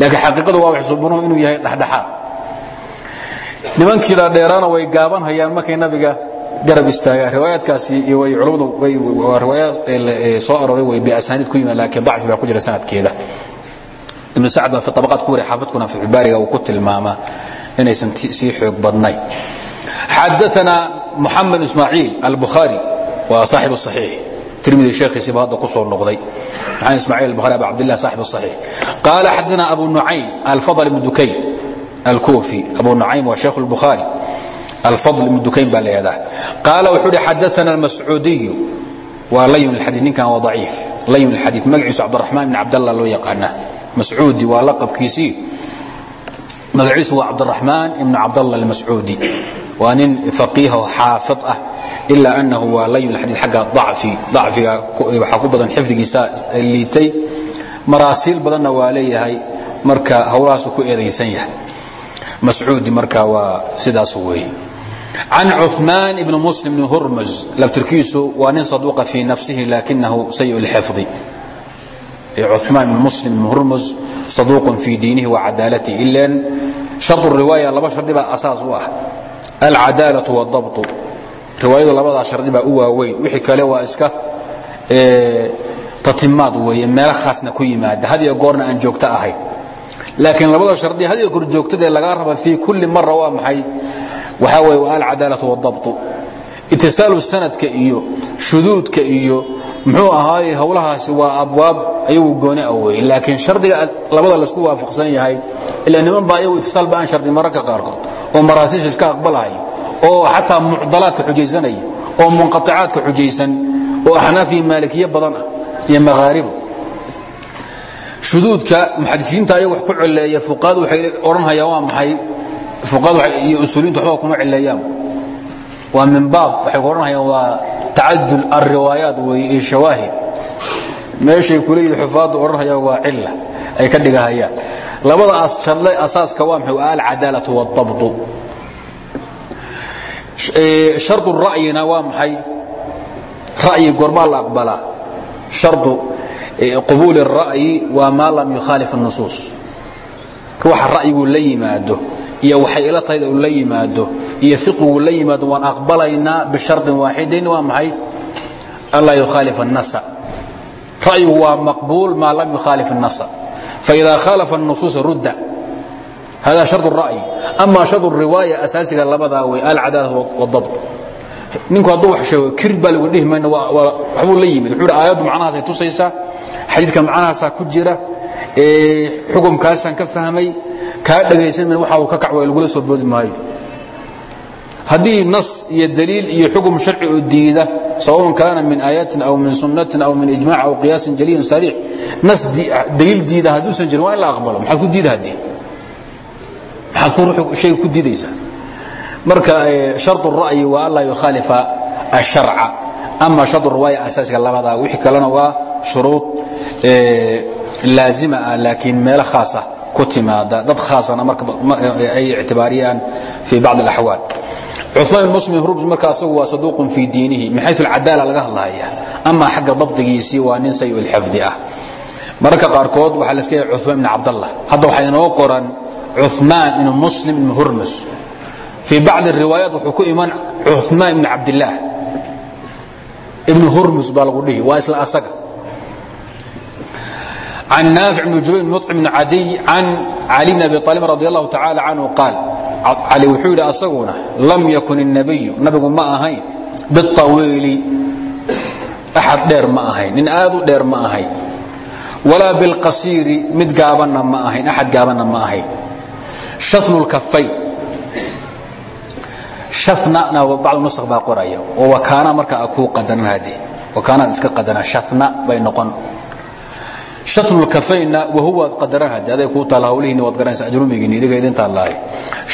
laakiin xaqiiqadu waa wax suubanuhu inuu yahay dhexdhexaad. Nimankii dhaadheeraana way gaaban hayaan markay nabiga garab istaagaan riwaayaadkaasi way culummadu way riwaayaad soo arooray way biasaniid ku yimaad laakiin dacfi baa ku jira sanadkeeda. Ibnu sacd baa fi tabaqaad ku wariya xaafidkuna fi baariga uu ku tilmaamaa inaysan sii xoog badnayn. Xadaana muxamed ismaaciil albukhaari waa saaxibu saxiix tirmidi sheekhiisiba hadda ku soo noqday maxamed ismaaciil albukhaari abu cabdillah saaxibu saxiix qaala xadaana abu nucaym alfadl ibnu dukayn alkuufi abu nucaym waa sheekhu albukhaari الفضل بن دكين باليدا قال وحوري حدثنا المسعودي ولين الحديث كان ضعيف لين الحديث مقعس عبد الرحمن بن عبد الله لو يقانا مسعودي ولقب كيسي مقعس هو عبد الرحمن بن عبد الله المسعودي وان فقيه وحافظ إلا أنه ولين الحديث حق ضعفي ضعفي حقو بدن حفظ اللي تي مراسيل بدن واليه هاي مركا هولاس كو ايديسان yahay مسعود مركا وسداس وي عن عثمان بن مسلم بن هرمز لفتركيسو وان صدوق في نفسه لكنه سيء الحفظ عثمان بن مسلم بن هرمز صدوق في دينه وعدالته إلا أن شرط الرواية لما شرط بقى أساس واحد العدالة riwaayadu labadaa shardi baa u waaweyn. Wixii kale waa iska tatimaad weeye meelo khaasna ku yimaada. Had iyo goorna aan joogto ahayn. Laakiin labada shardi had iyo goor joogtadaee lagaa raba fii kulli mara waa maxay? Waxaa weeye waa alcadaalatu waadabtu itisaalu sanadka iyo shuduudka iyo muxuu ahaaye howlahaasi waa abwaab ayagu gooni a weye laakiin shardiga labada laysku waafaqsan yahay ila niman baa ayagu itisaal ba aan shardi mararka qaarkood. Oo maraasiisha iska aqbalahay oo xataa mucdalaadka xujaysanaya oo munqaicaadka xujaysan oo axnaaf iyo maalikiye badan ah iyo makhaaribo shuduudka muxadisiinta ayaga wax ku cileeya fuqaadu waxay odhanhayaan waa maxay fuqaadu iyo usuuliyiintu waxba kuma cileeyaan waa min baab waxay ku odhanhayaan waa tacadul alriwaayaat weeye iyo shawaahid. Meeshay kuleeyihi xufaaddu odhanhayaan waa cilla ay ka dhigahayaan. Labada shadle asaaska waa maxay waa alcadaalatu waaldabtu shardu ra'yina waa maxay ra'yi goormaa la aqbalaa shardu قبول الرأي وما لم يخالف النصوص روح الرأي لا يماده iyo waxay ila tahay uu la yimaado iyo fiqhu la yimaado waan aqbalayna bi shart waahid wa maxay alla yukhalif an-nas ra'yu wa maqbul ma lam yukhalif an-nas فإذا خالف النصوص hada shard ra'yi ama shard riwaaya asaasiga labadaa wey alcadaala wdabط ninku hadduu wax sheego kir baa lagu dhihi mayn waxbuu la yimid wuxuu aayaddu macnahaasay tusaysaa xadiidka macnahaasaa ku jira xukumkaasaan ka fahmay kaa dhagaysan mayn waxa uu ka kac way lagula soo boodi maayo haddii nas iyo daliil iyo xukum sharci oo diida sawaban kaana min aayaatin aw min sunnatin aw min ijmaac aw qiyaasin jaliilin sariix nas daliil diida hadduusan jirin waa in la aqbalo maxaad ku diida haddii maxaad shayga ku diidaysaa marka sharط الra'yi waa anlaa yukhaalifa الsharca ama sharط الriwaaya asaasiga labadaa wixii kalena waa shuruud laazima ah laakiin meelo khaasa ku timaada dad khaasana ay ictibaariyaan fii bacض الأxwaal cuثmaan muslim hurms marka asagu waa saduuq fii diinihi min xayu اlcadaala laga hadlaya ama xagga dabdigiisii waa nin sayu اlxafdi ah mararka qaarkood waxaa laska yahay cuثmaan ibn cabdالlah hadda waxaa inoo qoran cumaan inuu muslim ibnu hurmus. Fii bacdi riwaayaat wuxuu ku iman cumaan ibnu cabdillaah. Ibnu hurmus baa lagu dhihi waa isla asaga. Can naafic bni jubayr mucim bni cadiy can cali bni abi aalib radi allahu tacaala canhu qaal cali wuxuu yidhi asaguna lam yakun الnabiyu nabigu ma ahayn biawiili axad dheer ma ahayn nin aad u dheer ma ahayn walaa bilqasiiri mid gaabanna ma ahayn axad gaabanna ma ahayn saslu kafayn shanana bacdunusakh baa qoraya. Oo wakaana markaa kuu qadanan hade wakaanaad iska qadanaa shana bay noqon. Shatnu kafaynna wahuwaad qadaran hade aday kuu taalla hawlihiinni waad garanaysa ajrumigiinni idiga idin taallaaye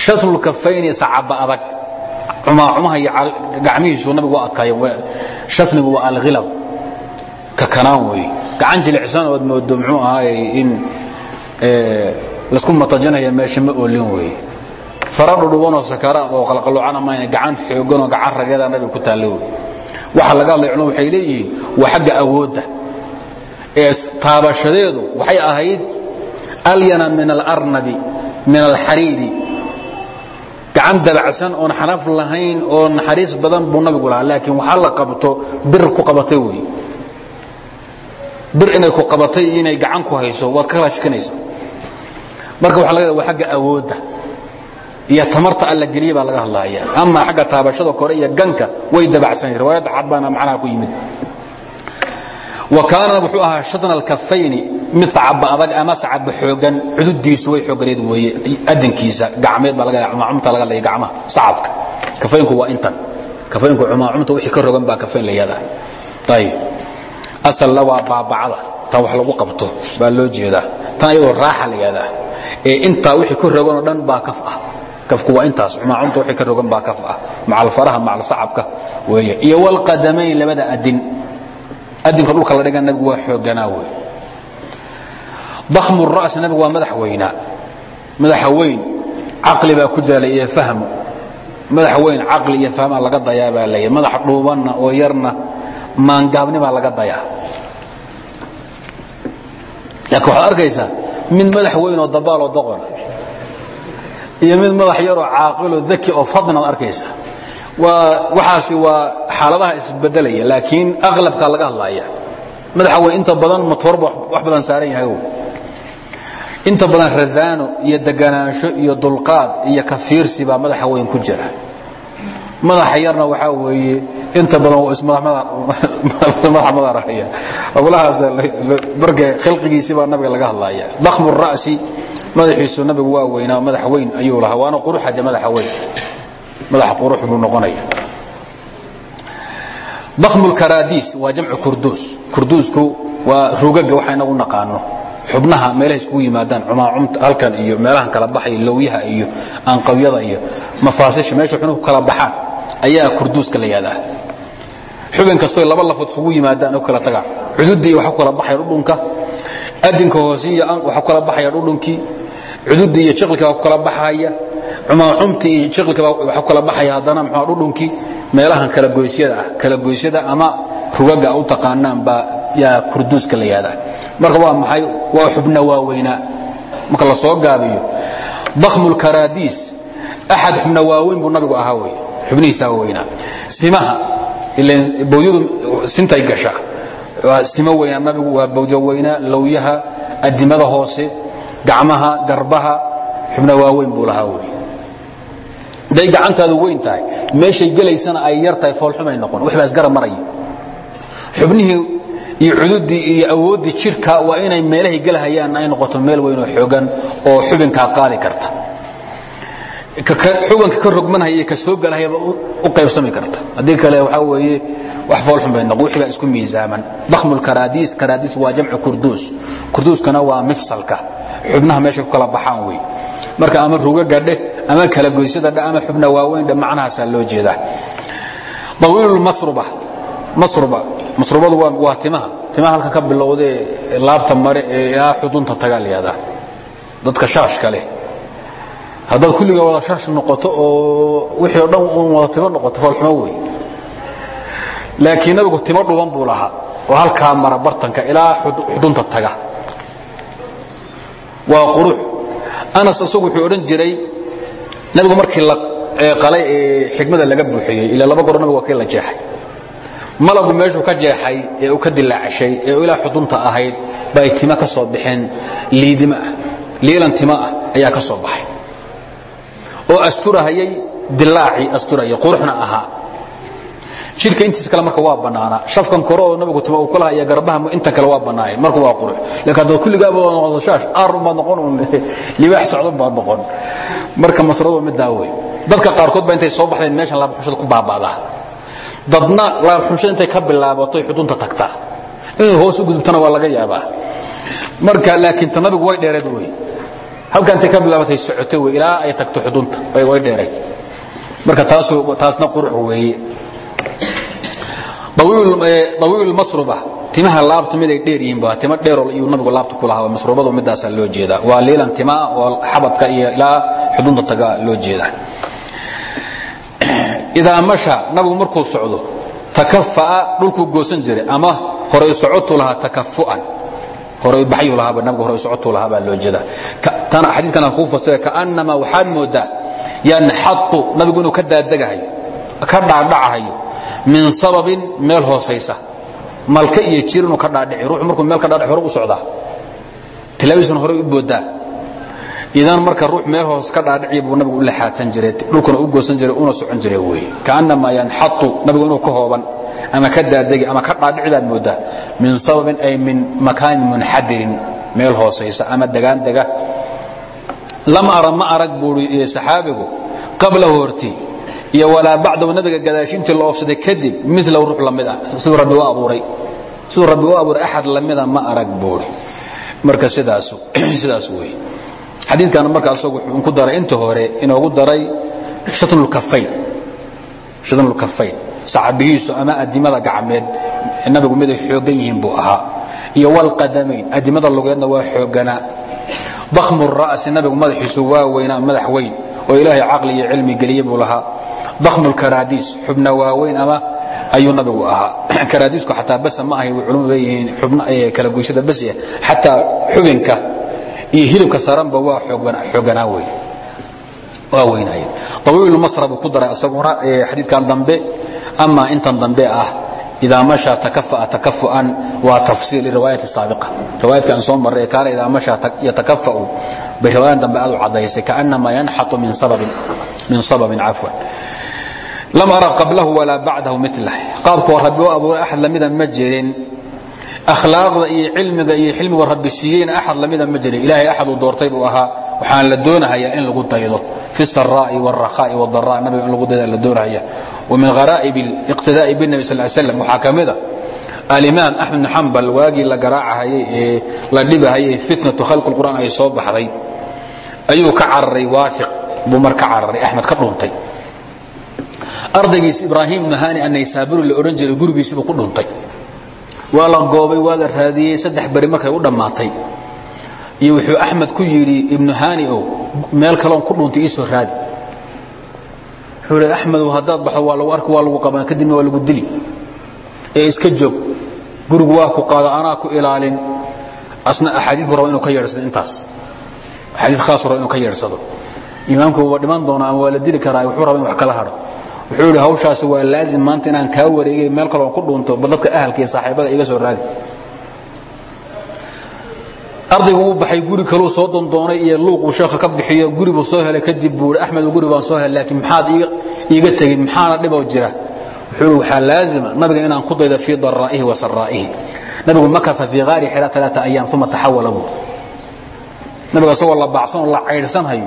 shatnu lkafayni sacaba adag. Cumaacumaha iyo gacmihiisu nabigu waa adkaayeen shatnigu waa alkhilab kakanaan weeye gacan jilicsan ood moodo muxuu ahaay in la isku matajanaya meesha ma oolin weeye. Fara dhudhubanoo sakaraad oo qalqalocana mayna gacan xooganoo gacan rageeda nabiga ku taallo waxa laga hadlay waxay leeyihiin waa xagga awoodda ee taabashadeedu waxay ahayd alyana min alarnabi min alxariiri gacan dabacsan oon xanaf lahayn oo naxariis badan buu nabigu lahaa laakiin waxaa la qabto bir ku qabatay wey bir inay ku qabatay inay gacan ku hayso waad ka kala shikanaysaa marka waxa laga waa xagga awoodda iyo tamarta alla geliya baa laga hadlaya ama xagga taabashada kore iyo ganka way dabacsan riwaayadda cad baana macnaha ku yimid. Wa kaana wuxuu ahaa shadna alkafayni mid sacaba adag ama sacaba xoogan. Cududiisu way xooganeed weeye. Adankiisa gacmeed baa laga cumaacumta laga hadlaya gacmaha sacabka. Kafaynku waa intan. Kafaynku cumaacumta wixii ka rogan baa kafayn la yihahdaa ayib asalna waa baabacada. Tan wax lagu qabto baa loo jeedaa. Tan ayadoo raaxa la yihahdaa ee intaa wixii ka roganoo dhan baa kaf ah. Kafku waa intaas cumaacumta wixii ka rogan baa kaf ah. Macal faraha macal sacabka weeye. Iyo walqadamayn labada adin. Adinka dhulka la dhigan nabigu waa xooganaa wey dakhmu ra'si nabigu waa madax weynaa madaxa weyn caqli baa ku daalay iyo fahmo madaxa weyn caqli iyo fahmaa laga dayaa baa leeyahy madax dhuubanna oo yarna maangaabnibaa laga dayaa. Laakiin waxaad arkaysaa mid madax weyn oo dabaaloo doqona iyo mid madax yaroo caaqiloo daki oo fadnaad arkaysaa waa waxaasi waa xaaladaha isbedelaya laakiin aqlabkaa laga hadlaya madaxa weyn inta badan matoorba wax badan saaran yahay inta badan rasaano iyo deganaansho iyo dulqaad iyo kafiirsi baa madaxa weyn ku jira. Madaxa yarna waxaa weeye inta badan madaxa madaraya howlahaas marka khilqigiisii baa nabiga laga hadlaya dakhmu ra'si madaxiisu nabigu waa weynaa madax weyn ayuu lahaa. Waana quruxade madaxa weyn madaxa qurux buu noqonaya dakhmu lkaraadiis waa jamcu kurduus kurduusku waa rugaga waxa inagu naqaano. Xubnaha meelaha iskugu yimaadaan cumaacumta halkan iyo meelahan kala baxaya lowyaha iyo anqawyada iyo mafaasisha meesha xubnuhu kala baxaan ayaa kurduuska la yihahdaa xubin kastoo laba lafood kugu yimaadaan oo kala tagaan cududii waxa kala baxaya dhudhunka adinka hoosiya waxa kala baxaya dhudhunkii. Cududii iyo jiqlkii baa ku kala baxaya. Cumaacumtii iyo jiqlkii baa waxa kala baxaya haddana muxuu dhudhunkii. Meelahan kala goysyada ah kala goysyada ama rugaga u taqaanaan baa yaa kurduuska la yihahdaa marka waa maxay? Waa xubna waaweynaa. Marka la soo gaabiyo dakhmu lkaraadiis axad xubna waaweyn buu nabigu ahaa wey xubnihiisa waaweynaa. Simaha bawdyadu sintay gashaa waa simo weynaa nabigu waa bawdyo weynaa lowyaha adimada hoose gacmaha garbaha xubna waaweyn buu lahaa wey hadday gacantaadu weyn tahay meeshay gelaysana ay yar tahay foolxumay noqon waxbaa isgara maraya xubnihii iyo cududii iyo awooddii jidhka waa inay meelahay gelahayaan ay noqoto meel weyn oo xoogan oo xubinkaa qaadi karta xubanka ka rogmanhaya iyo ka soo galahayaba u qaybsami karta. Haddii kale waxaa weeye wax foolxun bay noqon wixii baa isku miisaaman. Dakhmu lkaraadiis karaadiis waa jamcu kurduus kurduuskana waa mifsalka. Xubnaha meeshay ku kala baxaan wey. Marka ama ruga gadhe ama kala goysada dhe ama xubna waaweyn dhe macnahaasaa loo jeedaa. Awiilulmasruba masruba. Masrubadu waa timaha. Timaha halka ka bilowdee laabta mare ee ilaa xudunta tagaa layihahdaa dadka shaashka leh haddaad kulliga wada shaash noqoto oo wixii o dhan un wada timo noqoto foolxumo wey laakiin nabigu timo dhuban buu lahaa oo halkaa mara bartanka ilaa xudunta taga. Waa qurux. Anas isagu wuxuu odhan jiray nabigu markii la qalay ee xigmada laga buuxiyey ilaa laba goro nabigu waa kii la jeexay. Malagu meeshuu ka jeexay ee uu ka dilaacashay ee ilaa xudunta ahayd bay timo ka soo baxeen liidimo ah liilan timo ah ayaa ka soo baxay oo asturahayay dilaacii asturayay quruxna ahaa jidhka intiisa kale marka waa bannaanaa shafkan kore oo nabigu timo uu ku lahaa iyo garbaha intan kale waa bannaayeen marka waa qurux. Laakiin haddaad kulligaaba noqoto shaash aarun baad noqon un. Libaax socdan baad noqon. Marka masradu middaa wey dadka qaarkood baa intay soo baxdeen meeshan laabxushada ku baaba'daa dadna laabxushada intay ka bilaabatay xudunta tagtaa inay hoos u gudubtana waa laga yaabaa. Marka laakiin ta nabigu way dheereed wey halka intay ka bilaabatay socotay wey ilaa ay tagto xudunta way dheereed marka taasu taasna qurux weeye. Dawiil masruba timaha laabta mid ay dheer yihiin ba timo dheeroo iyuu nabigu laabta ku lahaa masrubadu midaasaa loo jeedaa. Waa liilan timaa oo xabadka iyo ilaa xudunta taga loo jeedaa. Idaa masha nabigu markuu socdo takafa'a dhulkuu goosan jiray ama horay socotuu lahaa takafu'an horay baxyuu lahaaba nabigu horay socotuu lahaa baa loo jeedaa. Tana xadiidkana kuu fasira kaannama waxaad moodaa yanxatu nabigu inuu ka daadagahayo ka dhaadhacahayo min sababin meel hoosaysa. Malka iyo jir inuu ka dhaadhici ruuxu markuu meel ka dhaadhici hore u socdaa. Tilaabiisuna horey u boodaa. Idan marka ruux meel hoos ka dhaadhiciya buu nabigu u laxaatan jiray dhulkuna u goosan jiray una socon jiray wey kaannamaa yanxatu nabigu inuu ka hooban ama ka daadegi ama ka dhaadhici baad moodaa. Min sababin ay min makaanin munxadirin meel hoosaysa ama degaan dega. Lam ara ma arag buui saxaabigu qablahu hortii iyo walaa bacdahu nabiga gadaashiintii la oofsaday kadib milahu ruux la mid ah siduu rabbi u abuuray. Siduu rabbi u abuuray axad lamida ma arag buuri marka sidaas sidaas wey xadiidkan marka asagu wuxuu ku daray inta hore inoogu daray shatnulkafayn sacabihiisu ama adimada gacmeed nabigu miday xoogan yihiin buu ahaa. Iyo walqadamayn adimada lugeedna waa xooganaa dakhmu ra'si nabigu madaxiisu waa weynaa madax weyn oo ilaahay caqli iyo cilmi geliye buu lahaa. Dakhmu lkaraadiis xubna waaweyn ama ayuu nabigu ahaa. Karaadiisku xataa basa ma ahay culumadu leeyihiin xubna kala goysada basya xataa xubinka iyo hilibka saranba waa xooganaa wey waa weynaayeen tawiil masra buu ku daray asaguna xadiidkan dambe ama intan dambe ah idaa masha takafa'a takafu'an waa tafsiil liriwaayati saabiqa riwaayadka aan soo marray kaana idaa masha yatakafa'u bay riwaayadan dambe aad u caddaysay kaannamaa yanxatu min sababin min sababin cafwan lam ara qablahu walaa bacdahu milah qaabkoo rabbi u abuuray axad lamida ma jirin akhlaaqda iyo cilmiga iyo xilmiga rabbi siiyeyna axad lamida ma jirin ilaahay axad uu doortay buu ahaa waxaan la doonahayaa in lagu daydo fi saraai waraai wdaraa nabiga in lagu dayda la doonaya. Wa min haraa'ib iqtidaai binabi sal slam waxaa ka mida alimaam axmed bin xambal waagii la garaacahayey ee la dhibahayey fitnatu khalqi qur'aan ay soo baxday. Ayuu ka cararay waafiq buu mar ka cararay axmed ka dhuntay. Ardaygiis ibraahim mahani anaysaaburi la odhan jiray gurigiisiibuu ku dhuntay. Waa la goobay waa la raadiyey saddex beri markay u dhammaatay. Iyo wuxuu axmed ku yidhi ibnu hani ow meel kaloon ku dhuntay iisoo raadi. Wuxuu idhi axmedow haddaad baxdo waa lagu arki waa lagu qaban kadibna waa lagu dili. Ee iska joog. Gurigu waa ku qaado anaa ku ilaalin. Asna axaadiid buu raba inuu ka yeedhsado intaas. Axaadiid khaas buu raba inuu ka yeedhsado. Imaamku waa dhiman doonaa ama waa la dili karaa wuxuu raba in wax kala hadho wuxuu yidhi hawshaasi waa laazim maanta inaan kaa wareegay meel kaloon ku dhunto ba dadka ahalka iyo saaxiibada iga soo raadi ardaygu uu baxay guri kaluu soo dondoonay iyo luuquu sheekha ka bixiyo guri buu soo helay kadib buu axmed guri baan soo helay laakiin maxaad iiga tegin maxaana dhiboo jira? Wuxuu waxaa laazima nabiga inaan ku dayda fii daraa'ihi wa saraa'ihi nabigu makata fii qaari xira talaata ayaam uma taxawala buu. Nabiga isagoo la baacsan oo la caydhsanhayo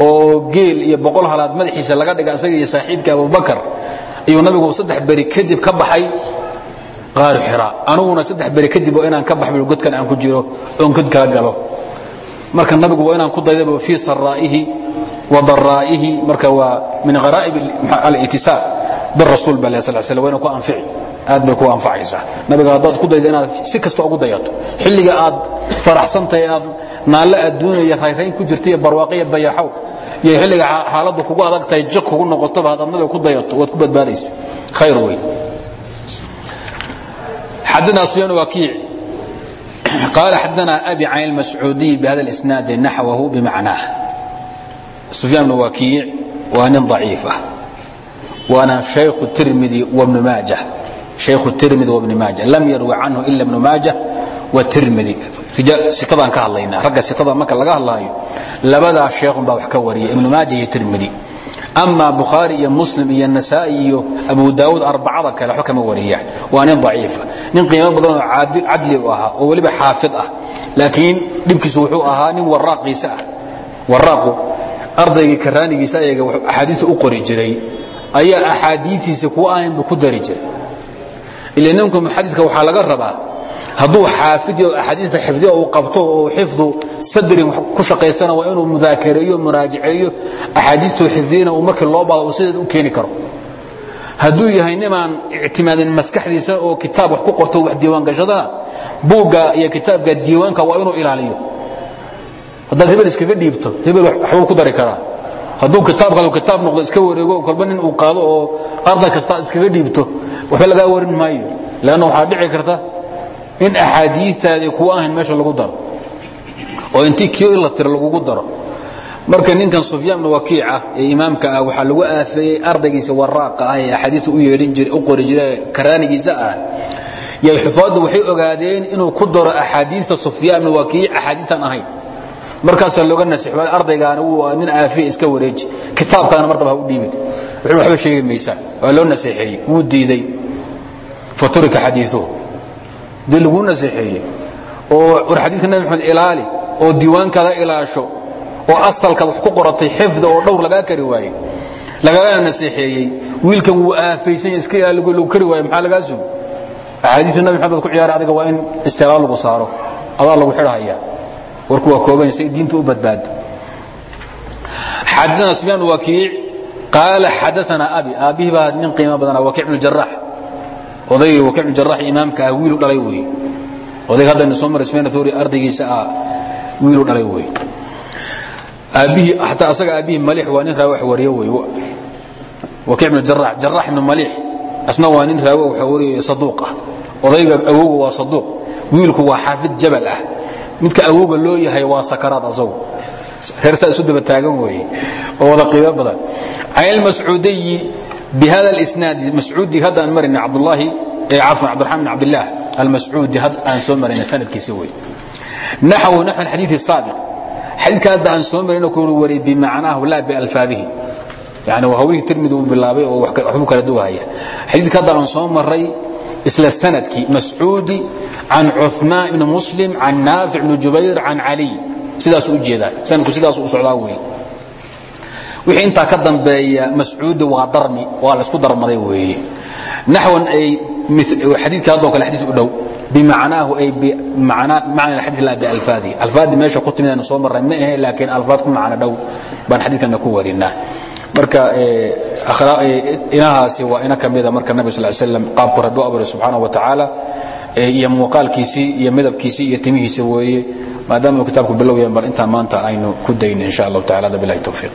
oo geel iyo boqol halaad madaxiisa laga dhiga isaga iyo saaxiibka abubakar ayuu nabigu saddex beri kadib ka baxay qaari xira. Aniguna saddex beri kadib waa inaan ka baxbi godkan aan ku jiro oon god kala galo. Marka nabigu waa inaan ku daydaba fii saraa'ihi wa daraa'ihi marka waa min qaraa'ib alitisaal birasuul baa sal slam waa ina ku anfici. Aad bay ku anfacaysaa. Nabiga haddaad ku daydo inaad si kasta ugu dayato. Xilliga aad faraxsantahay aad naalle adduunaya rayrayn ku jirta iyo barwaaqiya bayaxow iyo xilliga xaaladdu kugu adag tahay jiq kugu noqotoba haddaad nabiga ku dayato waad ku badbaadaysa. Khayr wey xadana sufyaan wakiic qaala xadana abi can اlmascuudiy bihada اlisnaad naxwahu bimacnaah sufyaan bnu wakiic waa nin daciifa waana shaykhu tirmidi wabnu maaja shaykhu tirmidi wabni maaja lam yarwi canhu ila bnu maaja watirmidi sikadaan ka hadlaynaa ragga sikada marka laga hadlaayo labadaa sheekhun baa wax ka wariya ibnu maaja iyo tirmidi ama bukhaari iyo muslim iyo nasaa-i iyo abu daawuud arbacada kale waxba kama wariyaan waa nin daciifa ah. nin qiimo badan oo cadli u ahaa oo weliba xaafid ah. Laakiin dhibkiisu wuxuu ahaa nin waraaqiisa ah. Waraaqu ardaygii karaanigiisa ayaga axaadiia u qori jiray. Ayaa axaadiiiisa kuwa ahaynbu ku dari jiray. Ila ninku muxadidka waxaa laga rabaa hadduu xaafid iyo axaadiista xifdiyo uu qabto oo xifdu sadrin ku shaqaysana waa inuu mudaakareeyo muraajaceeyo axaadiistuu xifdiyana uu markii loo baado uu sideed u keeni karo. Hadduu yahay nimaan ictimaadin maskaxdiisa oo kitaab wax ku qorto wax diiwaan gashadana buugga iyo kitaabka diiwaanka waa inuu ilaaliyo. Haddaad hebel iskaga dhiibto hebel waxbuu ku dari karaa. Hadduu kitaabkaadu kitaab noqdo iska wareego kolba nin uu qaado oo arday kasta iskaga dhiibto waxba lagaa warin maayo. Leanna waxaa dhici karta in axaadiistaadii kuwa ahayn meesha lagu daro oo intii kii la tiro lagugu daro. Marka ninkan sufyaan bn wakiica ee imaamka ah waxaa lagu aafeeyey ardaygiisa waraaqa ah ee axaadiista u yeedhin jiray u qori jiray karaanigiisa ah. Yay xufaaddu waxay ogaadeen inuu ku daro axaadiista sufyaan bn wakiic axaadiistan ahayn. Markaasaa looga nasixo ardaygaana wuu nin aafiya iska wareeji kitaabkaana martaba ha u dhiibin. Waxba sheegi maysaa waa loo naseexeeyey wuu diiday. Faturika xadiiuhu dii laguu naseexeeyey oo war xadiidka nabi maxamed ilaali oo diiwaankaada ilaasho oo asalkaad wax ku qoratay xifda oo dhowr lagaa kari waaye lagagana naseexeeyey wiilkan wuu aafaysan iska ilaali lagu kari waaye maxaa lagaa sugi axaadiista nabi maxamed ku ciyaaray adiga waa in istilaal lagu saaro. Adaa lagu xidhahaya warku waa kooban say diinta u badbaado xadana sufyaan wakiic qaala xadaana abi. Aabbihii baa nin qiimo badana wakiic bnu jaraax odaygii wakiic bnu jaraax imaamka ah wiilu dhalay weeye odayga haddaynu soo maray sufyaan thawri ardaygiisa ah wiilu dhalay weeye aabbihii xataa asaga aabbihii malix waa nin raawi wax wariyo weeye wakiic bnu jaraax jaraax ibnu malix asna waa nin raawi wax wariyo saduuq ah. Odayga awowga waa saduuq wiilku waa xaafid jabal ah. Midka awowga loo yahay waa sakaraad asagu reer saa isu daba taagan weeye oo wada qiimo badan. Can ilmascuudiyi bhada snaadi mascuudi haddaan marina abdlaahi afan abdiamaan bn abdlah almascuudi had aan soo marina sanadkiisi wey naxwu naxw xadiii saabiq xadiika hadda aan soo marina ku wari bimacnaahu laa bialfaabihi yani waa hawlihii tirmidi uu bilaabay oo waxbuu kala duwahaya xadiidka hadda aan soo maray isla sannadkii mascuudi can cumaan ibni muslim can naafic bni jubayr can caliy sidaasuu u jeedaa sanadku sidaasuu u socdaa wey wixii intaa ka dambeeya mascuudi waa darmi waa laysku darmaday weeye. Naxwan ay xadiidka haddoo kale xadiid u dhow. Bimacnaahu ay macna alxadiid laa bialfaadihi alfaadii meesha ku timid aynu soo marray ma ahe laakiin alfaad ku macno dhow baan xadiidkana ku warinaa. Marka inahaasi waa ina ka mida marka nabi sal slam qaabku rabbi u abuuray subxaana wa tacaala iyo muuqaalkiisii iyo midabkiisii iyo timihiisa weeye. Maadaama uu kitaabku bilow yahay bal intaan maanta aynu ku dayno insha allahu tacala bilahi tawfiiq